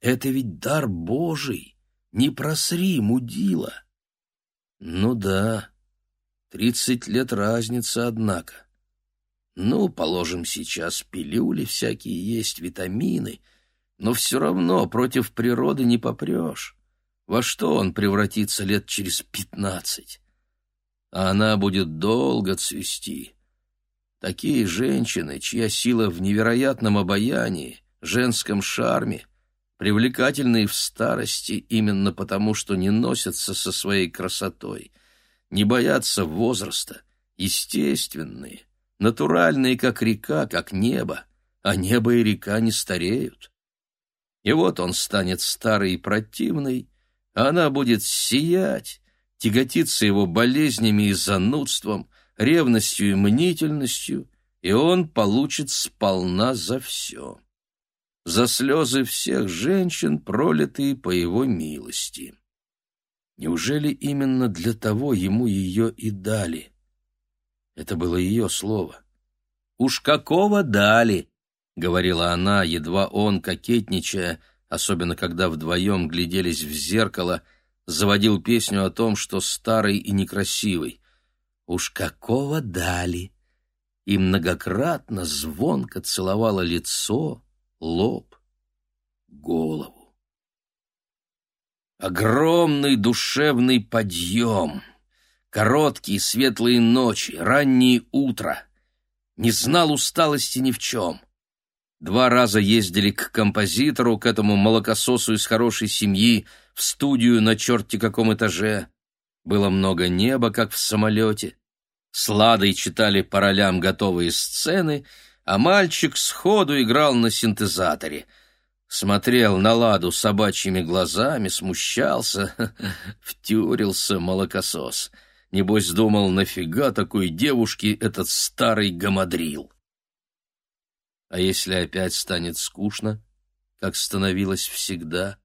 Это ведь дар Божий. Не просри, мудила. Ну да, тридцать лет разница, однако. Ну, положим, сейчас пилюли всякие есть, витамины, но все равно против природы не попрешь. Во что он превратится лет через пятнадцать? А она будет долго цвести. Такие женщины, чья сила в невероятном обаянии, женском шарме, привлекательные в старости именно потому, что не носятся со своей красотой, не боятся возраста, естественные, натуральные, как река, как небо, а небо и река не стареют. И вот он станет старый и противный, она будет сиять, тяготиться его болезнями и занудством, ревностью и мнительностью, и он получит сполна за все. За слезы всех женщин, пролитые по его милости. Неужели именно для того ему ее и дали? Это было ее слово. «Уж какого дали!» — говорила она, едва он, кокетничая, — особенно когда вдвоем гляделись в зеркало, заводил песню о том, что старый и некрасивый. Уж какого дали! И многократно звонко целовала лицо, лоб, голову. Огромный душевный подъем, короткие светлые ночи, ранние утра. Не знал усталости ни в чем. Два раза ездили к композитору, к этому молокососу из хорошей семьи, в студию на черте каком этаже. Было много неба, как в самолете. С читали по ролям готовые сцены, а мальчик сходу играл на синтезаторе. Смотрел на Ладу собачьими глазами, смущался, втюрился молокосос. Небось думал, нафига такой девушке этот старый гамадрил. А если опять станет скучно, как становилось всегда?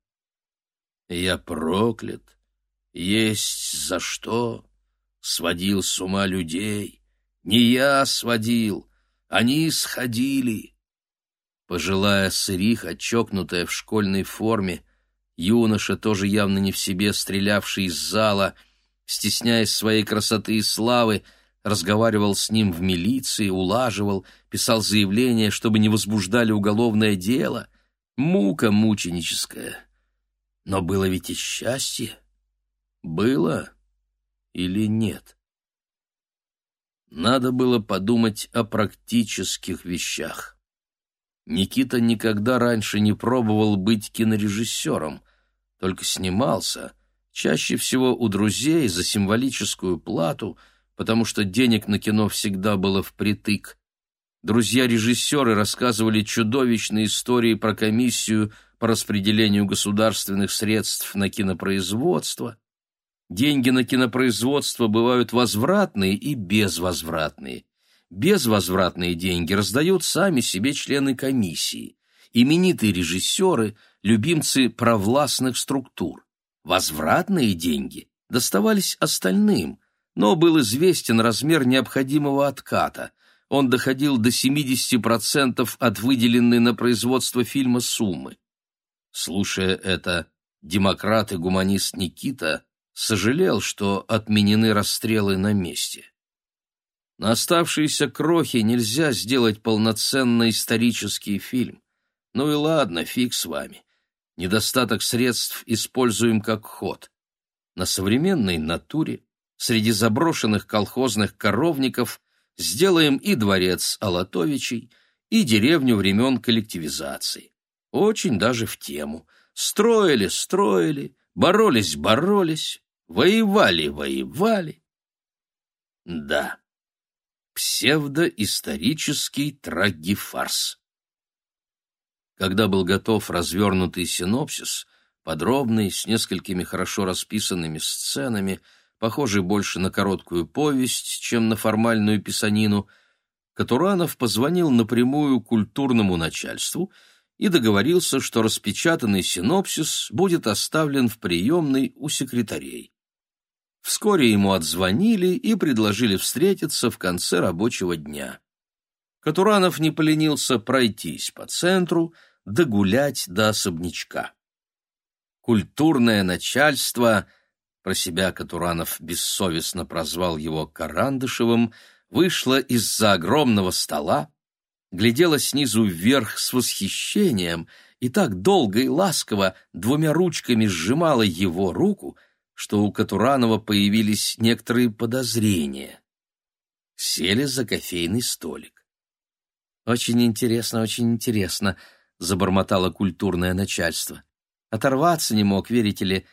Я проклят, есть за что, сводил с ума людей. Не я сводил, они сходили. Пожилая сыриха, чокнутая в школьной форме, юноша, тоже явно не в себе, стрелявший из зала, стесняясь своей красоты и славы, разговаривал с ним в милиции, улаживал, писал заявление, чтобы не возбуждали уголовное дело. Мука мученическая. Но было ведь и счастье. Было или нет? Надо было подумать о практических вещах. Никита никогда раньше не пробовал быть кинорежиссером, только снимался, чаще всего у друзей за символическую плату, потому что денег на кино всегда было впритык. Друзья-режиссеры рассказывали чудовищные истории про комиссию по распределению государственных средств на кинопроизводство. Деньги на кинопроизводство бывают возвратные и безвозвратные. Безвозвратные деньги раздают сами себе члены комиссии, именитые режиссеры, любимцы провластных структур. Возвратные деньги доставались остальным, но был известен размер необходимого отката. Он доходил до 70% от выделенной на производство фильма суммы. Слушая это, демократ и гуманист Никита сожалел, что отменены расстрелы на месте. На оставшиеся крохи нельзя сделать полноценный исторический фильм. Ну и ладно, фиг с вами. Недостаток средств используем как ход. На современной натуре, среди заброшенных колхозных коровников, сделаем и дворец Алатовичей, и деревню времен коллективизации. Очень даже в тему. Строили, строили, боролись, боролись, воевали, воевали. Да псевдоисторический трагифарс. Когда был готов развернутый синопсис, подробный, с несколькими хорошо расписанными сценами, похожий больше на короткую повесть, чем на формальную писанину, Катуранов позвонил напрямую культурному начальству и договорился, что распечатанный синопсис будет оставлен в приемной у секретарей. Вскоре ему отзвонили и предложили встретиться в конце рабочего дня. Катуранов не поленился пройтись по центру, догулять до особнячка. Культурное начальство, про себя Катуранов бессовестно прозвал его Карандышевым, вышло из-за огромного стола, глядело снизу вверх с восхищением и так долго и ласково двумя ручками сжимало его руку — что у Катуранова появились некоторые подозрения. Сели за кофейный столик. «Очень интересно, очень интересно», — забормотало культурное начальство. Оторваться не мог, верите ли.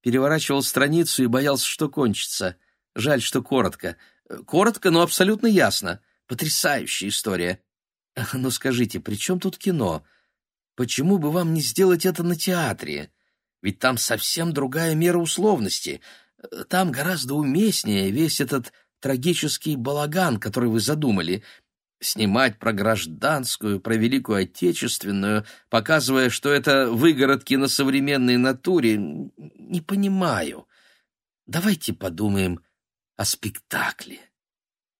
Переворачивал страницу и боялся, что кончится. Жаль, что коротко. Коротко, но абсолютно ясно. Потрясающая история. Но скажите, при чем тут кино? Почему бы вам не сделать это на театре? Ведь там совсем другая мера условности. Там гораздо уместнее весь этот трагический балаган, который вы задумали. Снимать про гражданскую, про Великую Отечественную, показывая, что это выгородки на современной натуре, не понимаю. Давайте подумаем о спектакле,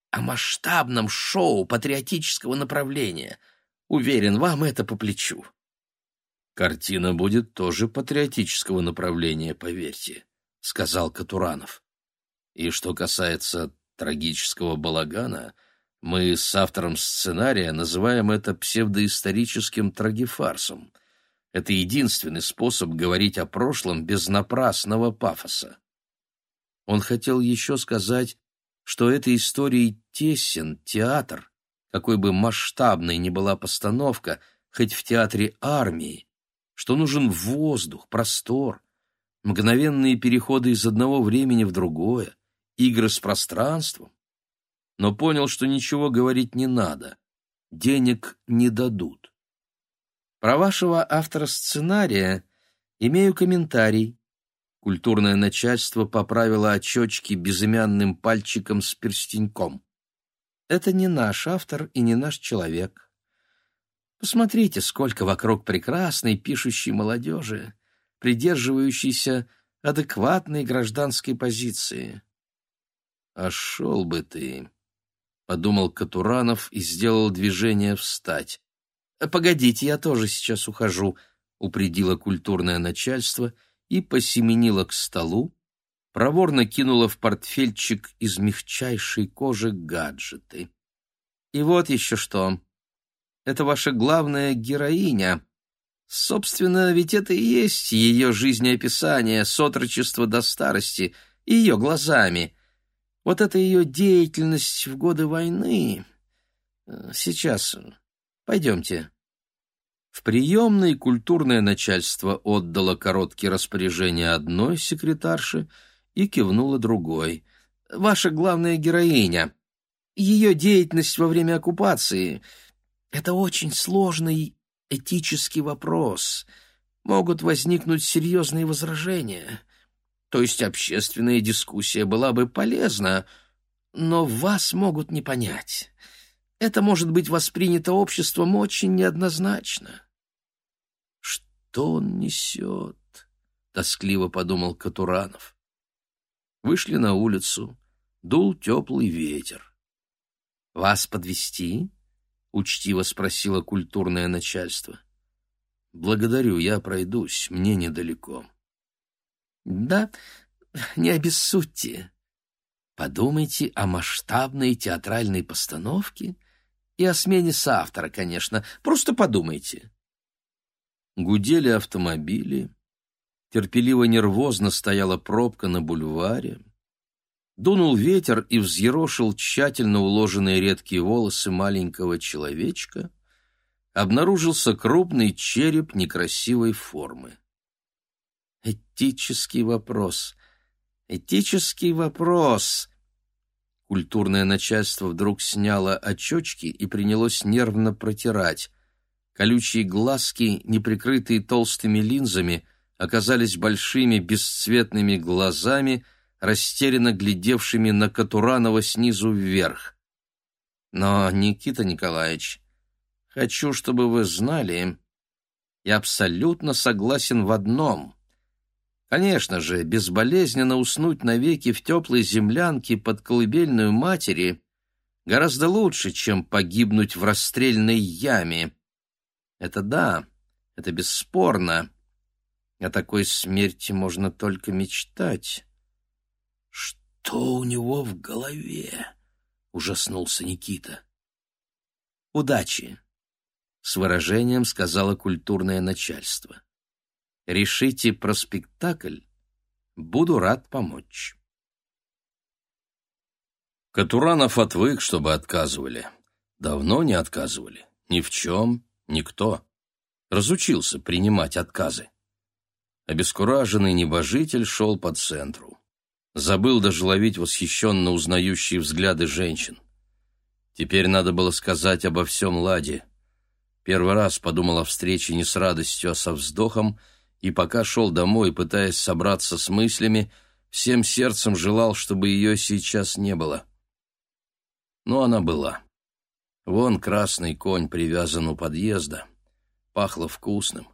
о масштабном шоу патриотического направления. Уверен, вам это по плечу. Картина будет тоже патриотического направления, поверьте, сказал Катуранов. И что касается трагического балагана, мы с автором сценария называем это псевдоисторическим трагифарсом. Это единственный способ говорить о прошлом без напрасного пафоса. Он хотел еще сказать, что этой историей тесен театр, какой бы масштабной ни была постановка, хоть в театре армии, что нужен воздух, простор, мгновенные переходы из одного времени в другое, игры с пространством. Но понял, что ничего говорить не надо, денег не дадут. Про вашего автора сценария имею комментарий. Культурное начальство поправило очечки безымянным пальчиком с перстеньком. Это не наш автор и не наш человек. Посмотрите, сколько вокруг прекрасной пишущей молодежи, придерживающейся адекватной гражданской позиции. «А шел бы ты», — подумал Катуранов и сделал движение встать. Погодите, я тоже сейчас ухожу, упредило культурное начальство и посеменило к столу, проворно кинула в портфельчик из мягчайшей кожи гаджеты. И вот еще что. Это ваша главная героиня. Собственно, ведь это и есть ее жизнеописание с отрочества до старости, ее глазами. Вот это ее деятельность в годы войны. Сейчас. Пойдемте. В приемной культурное начальство отдало короткие распоряжения одной секретарше и кивнуло другой. «Ваша главная героиня. Ее деятельность во время оккупации — это очень сложный этический вопрос. Могут возникнуть серьезные возражения. То есть общественная дискуссия была бы полезна, но вас могут не понять. Это может быть воспринято обществом очень неоднозначно. «Что он несет?» — тоскливо подумал Катуранов. Вышли на улицу, дул теплый ветер. «Вас подвести? Учтиво спросило культурное начальство. «Благодарю, я пройдусь, мне недалеко». «Да, не обессудьте. Подумайте о масштабной театральной постановке и о смене соавтора, конечно. Просто подумайте». Гудели автомобили, терпеливо-нервозно стояла пробка на бульваре. Дунул ветер и взъерошил тщательно уложенные редкие волосы маленького человечка. Обнаружился крупный череп некрасивой формы. Этический вопрос. Этический вопрос. Культурное начальство вдруг сняло очечки и принялось нервно протирать. Колючие глазки, неприкрытые толстыми линзами, оказались большими бесцветными глазами — растерянно глядевшими на Катуранова снизу вверх. Но, Никита Николаевич, хочу, чтобы вы знали, я абсолютно согласен в одном. Конечно же, безболезненно уснуть навеки в теплой землянке под колыбельную матери гораздо лучше, чем погибнуть в расстрельной яме. Это да, это бесспорно. О такой смерти можно только мечтать. «Что у него в голове?» — ужаснулся Никита. «Удачи!» — с выражением сказала культурное начальство. «Решите про спектакль, буду рад помочь». Катуранов отвык, чтобы отказывали. Давно не отказывали. Ни в чем, никто. Разучился принимать отказы. Обескураженный небожитель шел по центру. Забыл даже ловить восхищенно узнающие взгляды женщин. Теперь надо было сказать обо всем Ладе. Первый раз подумал о встрече не с радостью, а со вздохом, и пока шел домой, пытаясь собраться с мыслями, всем сердцем желал, чтобы ее сейчас не было. Но она была. Вон красный конь привязан у подъезда. Пахло вкусным.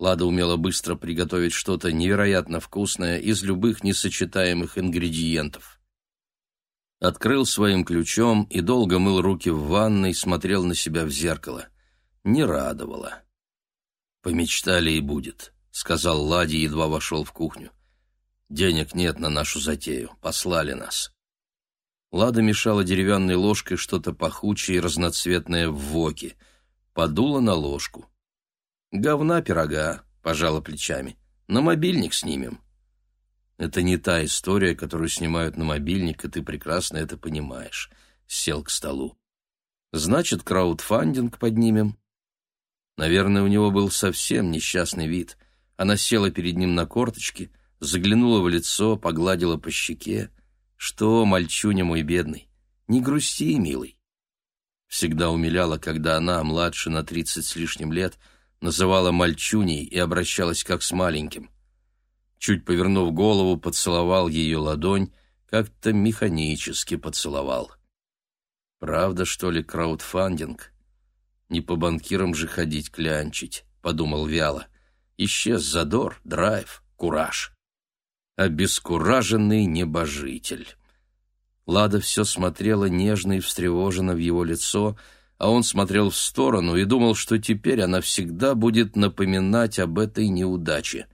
Лада умела быстро приготовить что-то невероятно вкусное из любых несочетаемых ингредиентов. Открыл своим ключом и долго мыл руки в ванной, смотрел на себя в зеркало. Не радовало. «Помечтали и будет», — сказал Ладе, едва вошел в кухню. «Денег нет на нашу затею, послали нас». Лада мешала деревянной ложкой что-то пахучее и разноцветное в воке. Подула на ложку. «Говна пирога», — пожала плечами. «На мобильник снимем». «Это не та история, которую снимают на мобильник, и ты прекрасно это понимаешь», — сел к столу. «Значит, краудфандинг поднимем». Наверное, у него был совсем несчастный вид. Она села перед ним на корточки, заглянула в лицо, погладила по щеке. «Что, мальчуня мой бедный, не грусти, милый». Всегда умиляла, когда она, младше на тридцать с лишним лет, — называла мальчуней и обращалась как с маленьким. Чуть повернув голову, поцеловал ее ладонь, как-то механически поцеловал. «Правда, что ли, краудфандинг? Не по банкирам же ходить клянчить», — подумал вяло. Исчез задор, драйв, кураж. Обескураженный небожитель. Лада все смотрела нежно и встревоженно в его лицо, а он смотрел в сторону и думал, что теперь она всегда будет напоминать об этой неудаче,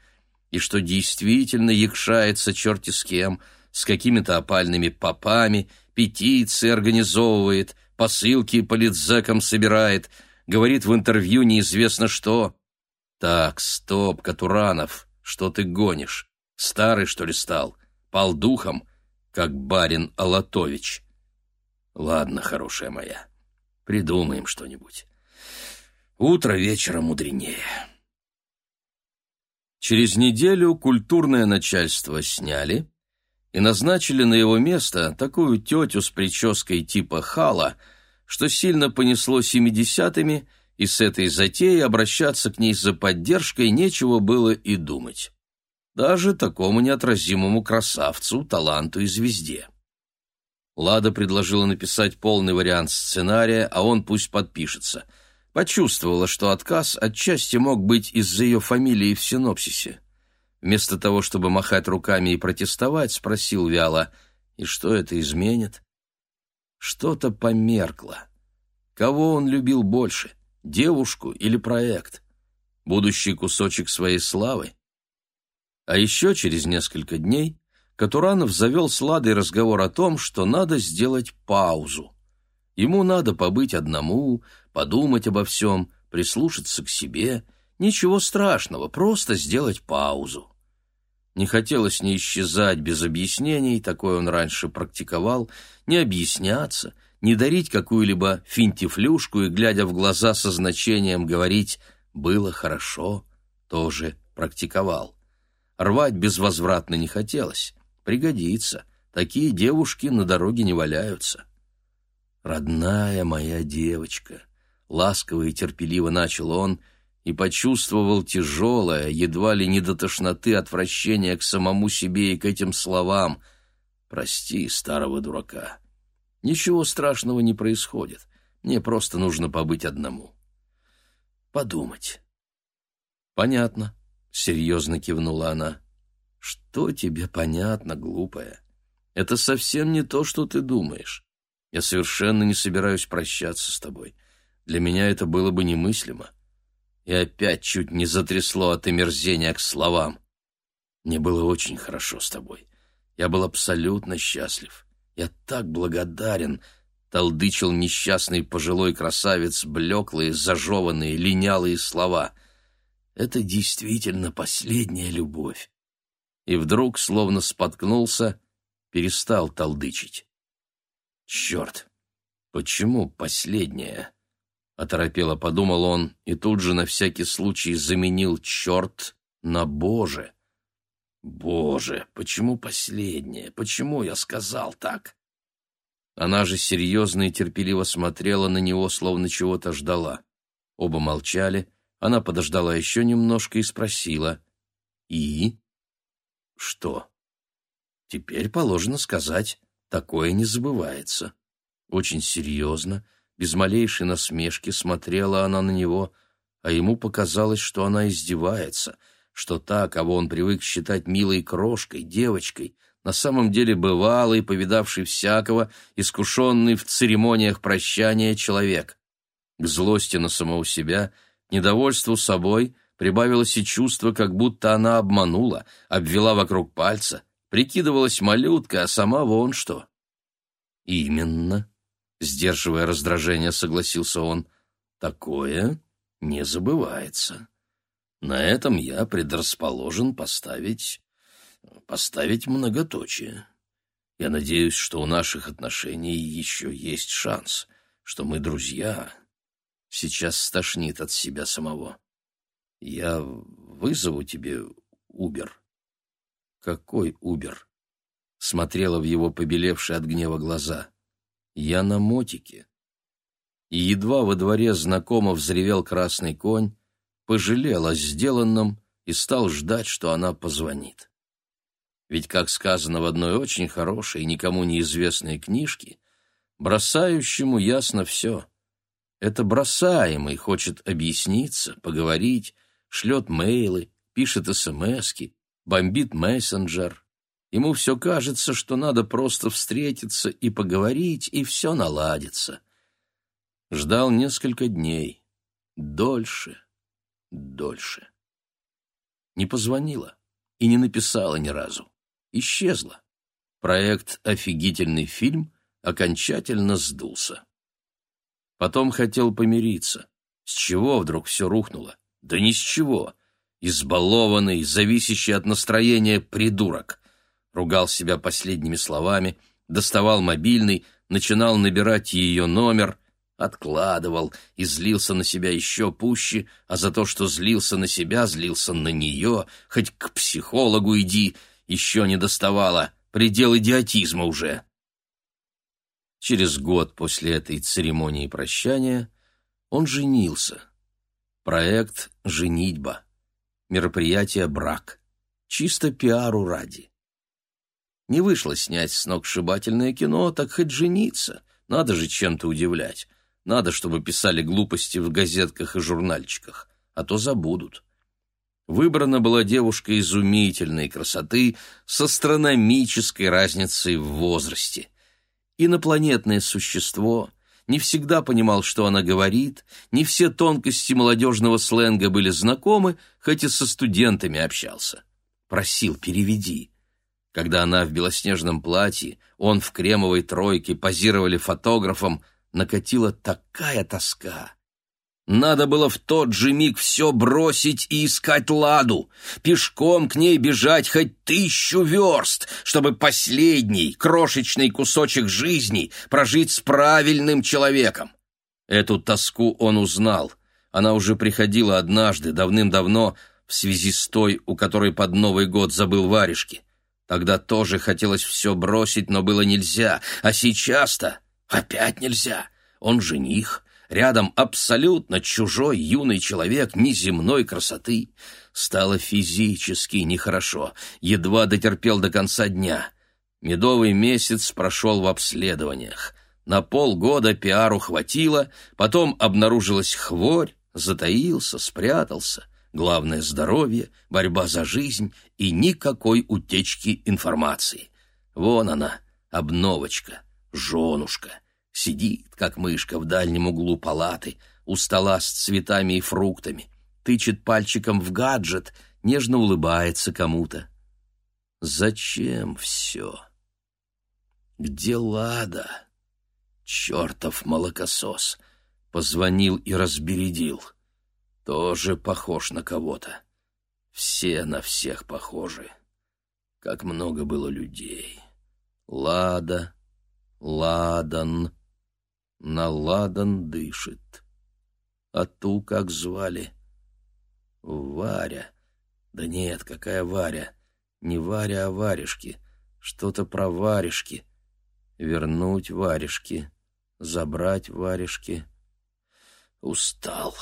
и что действительно якшается черти с кем, с какими-то опальными попами, петиции организовывает, посылки политзекам собирает, говорит в интервью неизвестно что. Так, стоп, Катуранов, что ты гонишь? Старый, что ли, стал? Пал духом, как барин Алатович. Ладно, хорошая моя, придумаем что-нибудь. Утро вечера мудренее. Через неделю культурное начальство сняли и назначили на его место такую тетю с прической типа хала, что сильно понесло семидесятыми, и с этой затеей обращаться к ней за поддержкой нечего было и думать. Даже такому неотразимому красавцу, таланту и звезде. Лада предложила написать полный вариант сценария, а он пусть подпишется. Почувствовала, что отказ отчасти мог быть из-за ее фамилии в синопсисе. Вместо того, чтобы махать руками и протестовать, спросил вяло, «И что это изменит?» Что-то померкло. Кого он любил больше, девушку или проект? Будущий кусочек своей славы? А еще через несколько дней Катуранов завел с разговор о том, что надо сделать паузу. Ему надо побыть одному, подумать обо всем, прислушаться к себе. Ничего страшного, просто сделать паузу. Не хотелось не исчезать без объяснений, такое он раньше практиковал, не объясняться, не дарить какую-либо финтифлюшку и, глядя в глаза со значением, говорить «было хорошо», тоже практиковал. Рвать безвозвратно не хотелось. Пригодится. Такие девушки на дороге не валяются. «Родная моя девочка», — ласково и терпеливо начал он, и почувствовал тяжелое, едва ли не до тошноты отвращение к самому себе и к этим словам. «Прости, старого дурака. Ничего страшного не происходит. Мне просто нужно побыть одному. Подумать». «Понятно», — серьезно кивнула она. Что тебе понятно, глупая? Это совсем не то, что ты думаешь. Я совершенно не собираюсь прощаться с тобой. Для меня это было бы немыслимо. И опять чуть не затрясло от омерзения к словам. Мне было очень хорошо с тобой. Я был абсолютно счастлив. Я так благодарен, толдычил несчастный пожилой красавец блеклые, зажеванные, линялые слова. Это действительно последняя любовь и вдруг, словно споткнулся, перестал толдычить. «Черт! Почему последнее?» — оторопело подумал он и тут же на всякий случай заменил «черт» на «боже». «Боже, почему последнее? Почему я сказал так?» Она же серьезно и терпеливо смотрела на него, словно чего-то ждала. Оба молчали, она подождала еще немножко и спросила. «И?» Что? Теперь положено сказать, такое не забывается. Очень серьезно, без малейшей насмешки смотрела она на него, а ему показалось, что она издевается, что та, кого он привык считать милой крошкой, девочкой, на самом деле бывалый, повидавший всякого, искушенный в церемониях прощания человек. К злости на самого себя, недовольству собой — прибавилось и чувство, как будто она обманула, обвела вокруг пальца, прикидывалась малютка, а сама вон что. «Именно», — сдерживая раздражение, согласился он, — «такое не забывается. На этом я предрасположен поставить... поставить многоточие. Я надеюсь, что у наших отношений еще есть шанс, что мы друзья. Сейчас стошнит от себя самого». Я вызову тебе Убер. Какой Убер? Смотрела в его побелевшие от гнева глаза. Я на мотике. И едва во дворе знакомо взревел красный конь, пожалел о сделанном и стал ждать, что она позвонит. Ведь, как сказано в одной очень хорошей, никому неизвестной книжке, бросающему ясно все. Это бросаемый хочет объясниться, поговорить, шлет мейлы, пишет смски, бомбит мессенджер. Ему все кажется, что надо просто встретиться и поговорить, и все наладится. Ждал несколько дней. Дольше, дольше. Не позвонила и не написала ни разу. Исчезла. Проект «Офигительный фильм» окончательно сдулся. Потом хотел помириться. С чего вдруг все рухнуло? Да ни с чего. Избалованный, зависящий от настроения придурок. Ругал себя последними словами, доставал мобильный, начинал набирать ее номер, откладывал и злился на себя еще пуще, а за то, что злился на себя, злился на нее, хоть к психологу иди, еще не доставало, предел идиотизма уже. Через год после этой церемонии прощания он женился. Проект «Женитьба». Мероприятие «Брак». Чисто пиару ради. Не вышло снять сногсшибательное кино, так хоть жениться. Надо же чем-то удивлять. Надо, чтобы писали глупости в газетках и журнальчиках, а то забудут. Выбрана была девушка изумительной красоты с астрономической разницей в возрасте. Инопланетное существо, не всегда понимал, что она говорит, не все тонкости молодежного сленга были знакомы, хоть и со студентами общался. Просил, переведи. Когда она в белоснежном платье, он в кремовой тройке позировали фотографом, накатила такая тоска. Надо было в тот же миг все бросить и искать Ладу, пешком к ней бежать хоть тысячу верст, чтобы последний крошечный кусочек жизни прожить с правильным человеком. Эту тоску он узнал. Она уже приходила однажды, давным-давно, в связи с той, у которой под Новый год забыл варежки. Тогда тоже хотелось все бросить, но было нельзя, а сейчас-то опять нельзя. Он жених, Рядом абсолютно чужой юный человек неземной красоты. Стало физически нехорошо, едва дотерпел до конца дня. Медовый месяц прошел в обследованиях. На полгода пиару хватило, потом обнаружилась хворь, затаился, спрятался. Главное — здоровье, борьба за жизнь и никакой утечки информации. Вон она, обновочка, женушка — Сидит, как мышка, в дальнем углу палаты, у стола с цветами и фруктами, тычет пальчиком в гаджет, нежно улыбается кому-то. Зачем все? Где Лада? Чертов молокосос! Позвонил и разбередил. Тоже похож на кого-то. Все на всех похожи. Как много было людей. Лада, Ладан, Наладан дышит. А ту как звали? Варя. Да нет, какая Варя? Не Варя, а варежки. Что-то про варежки. Вернуть варежки. Забрать варежки. Устал.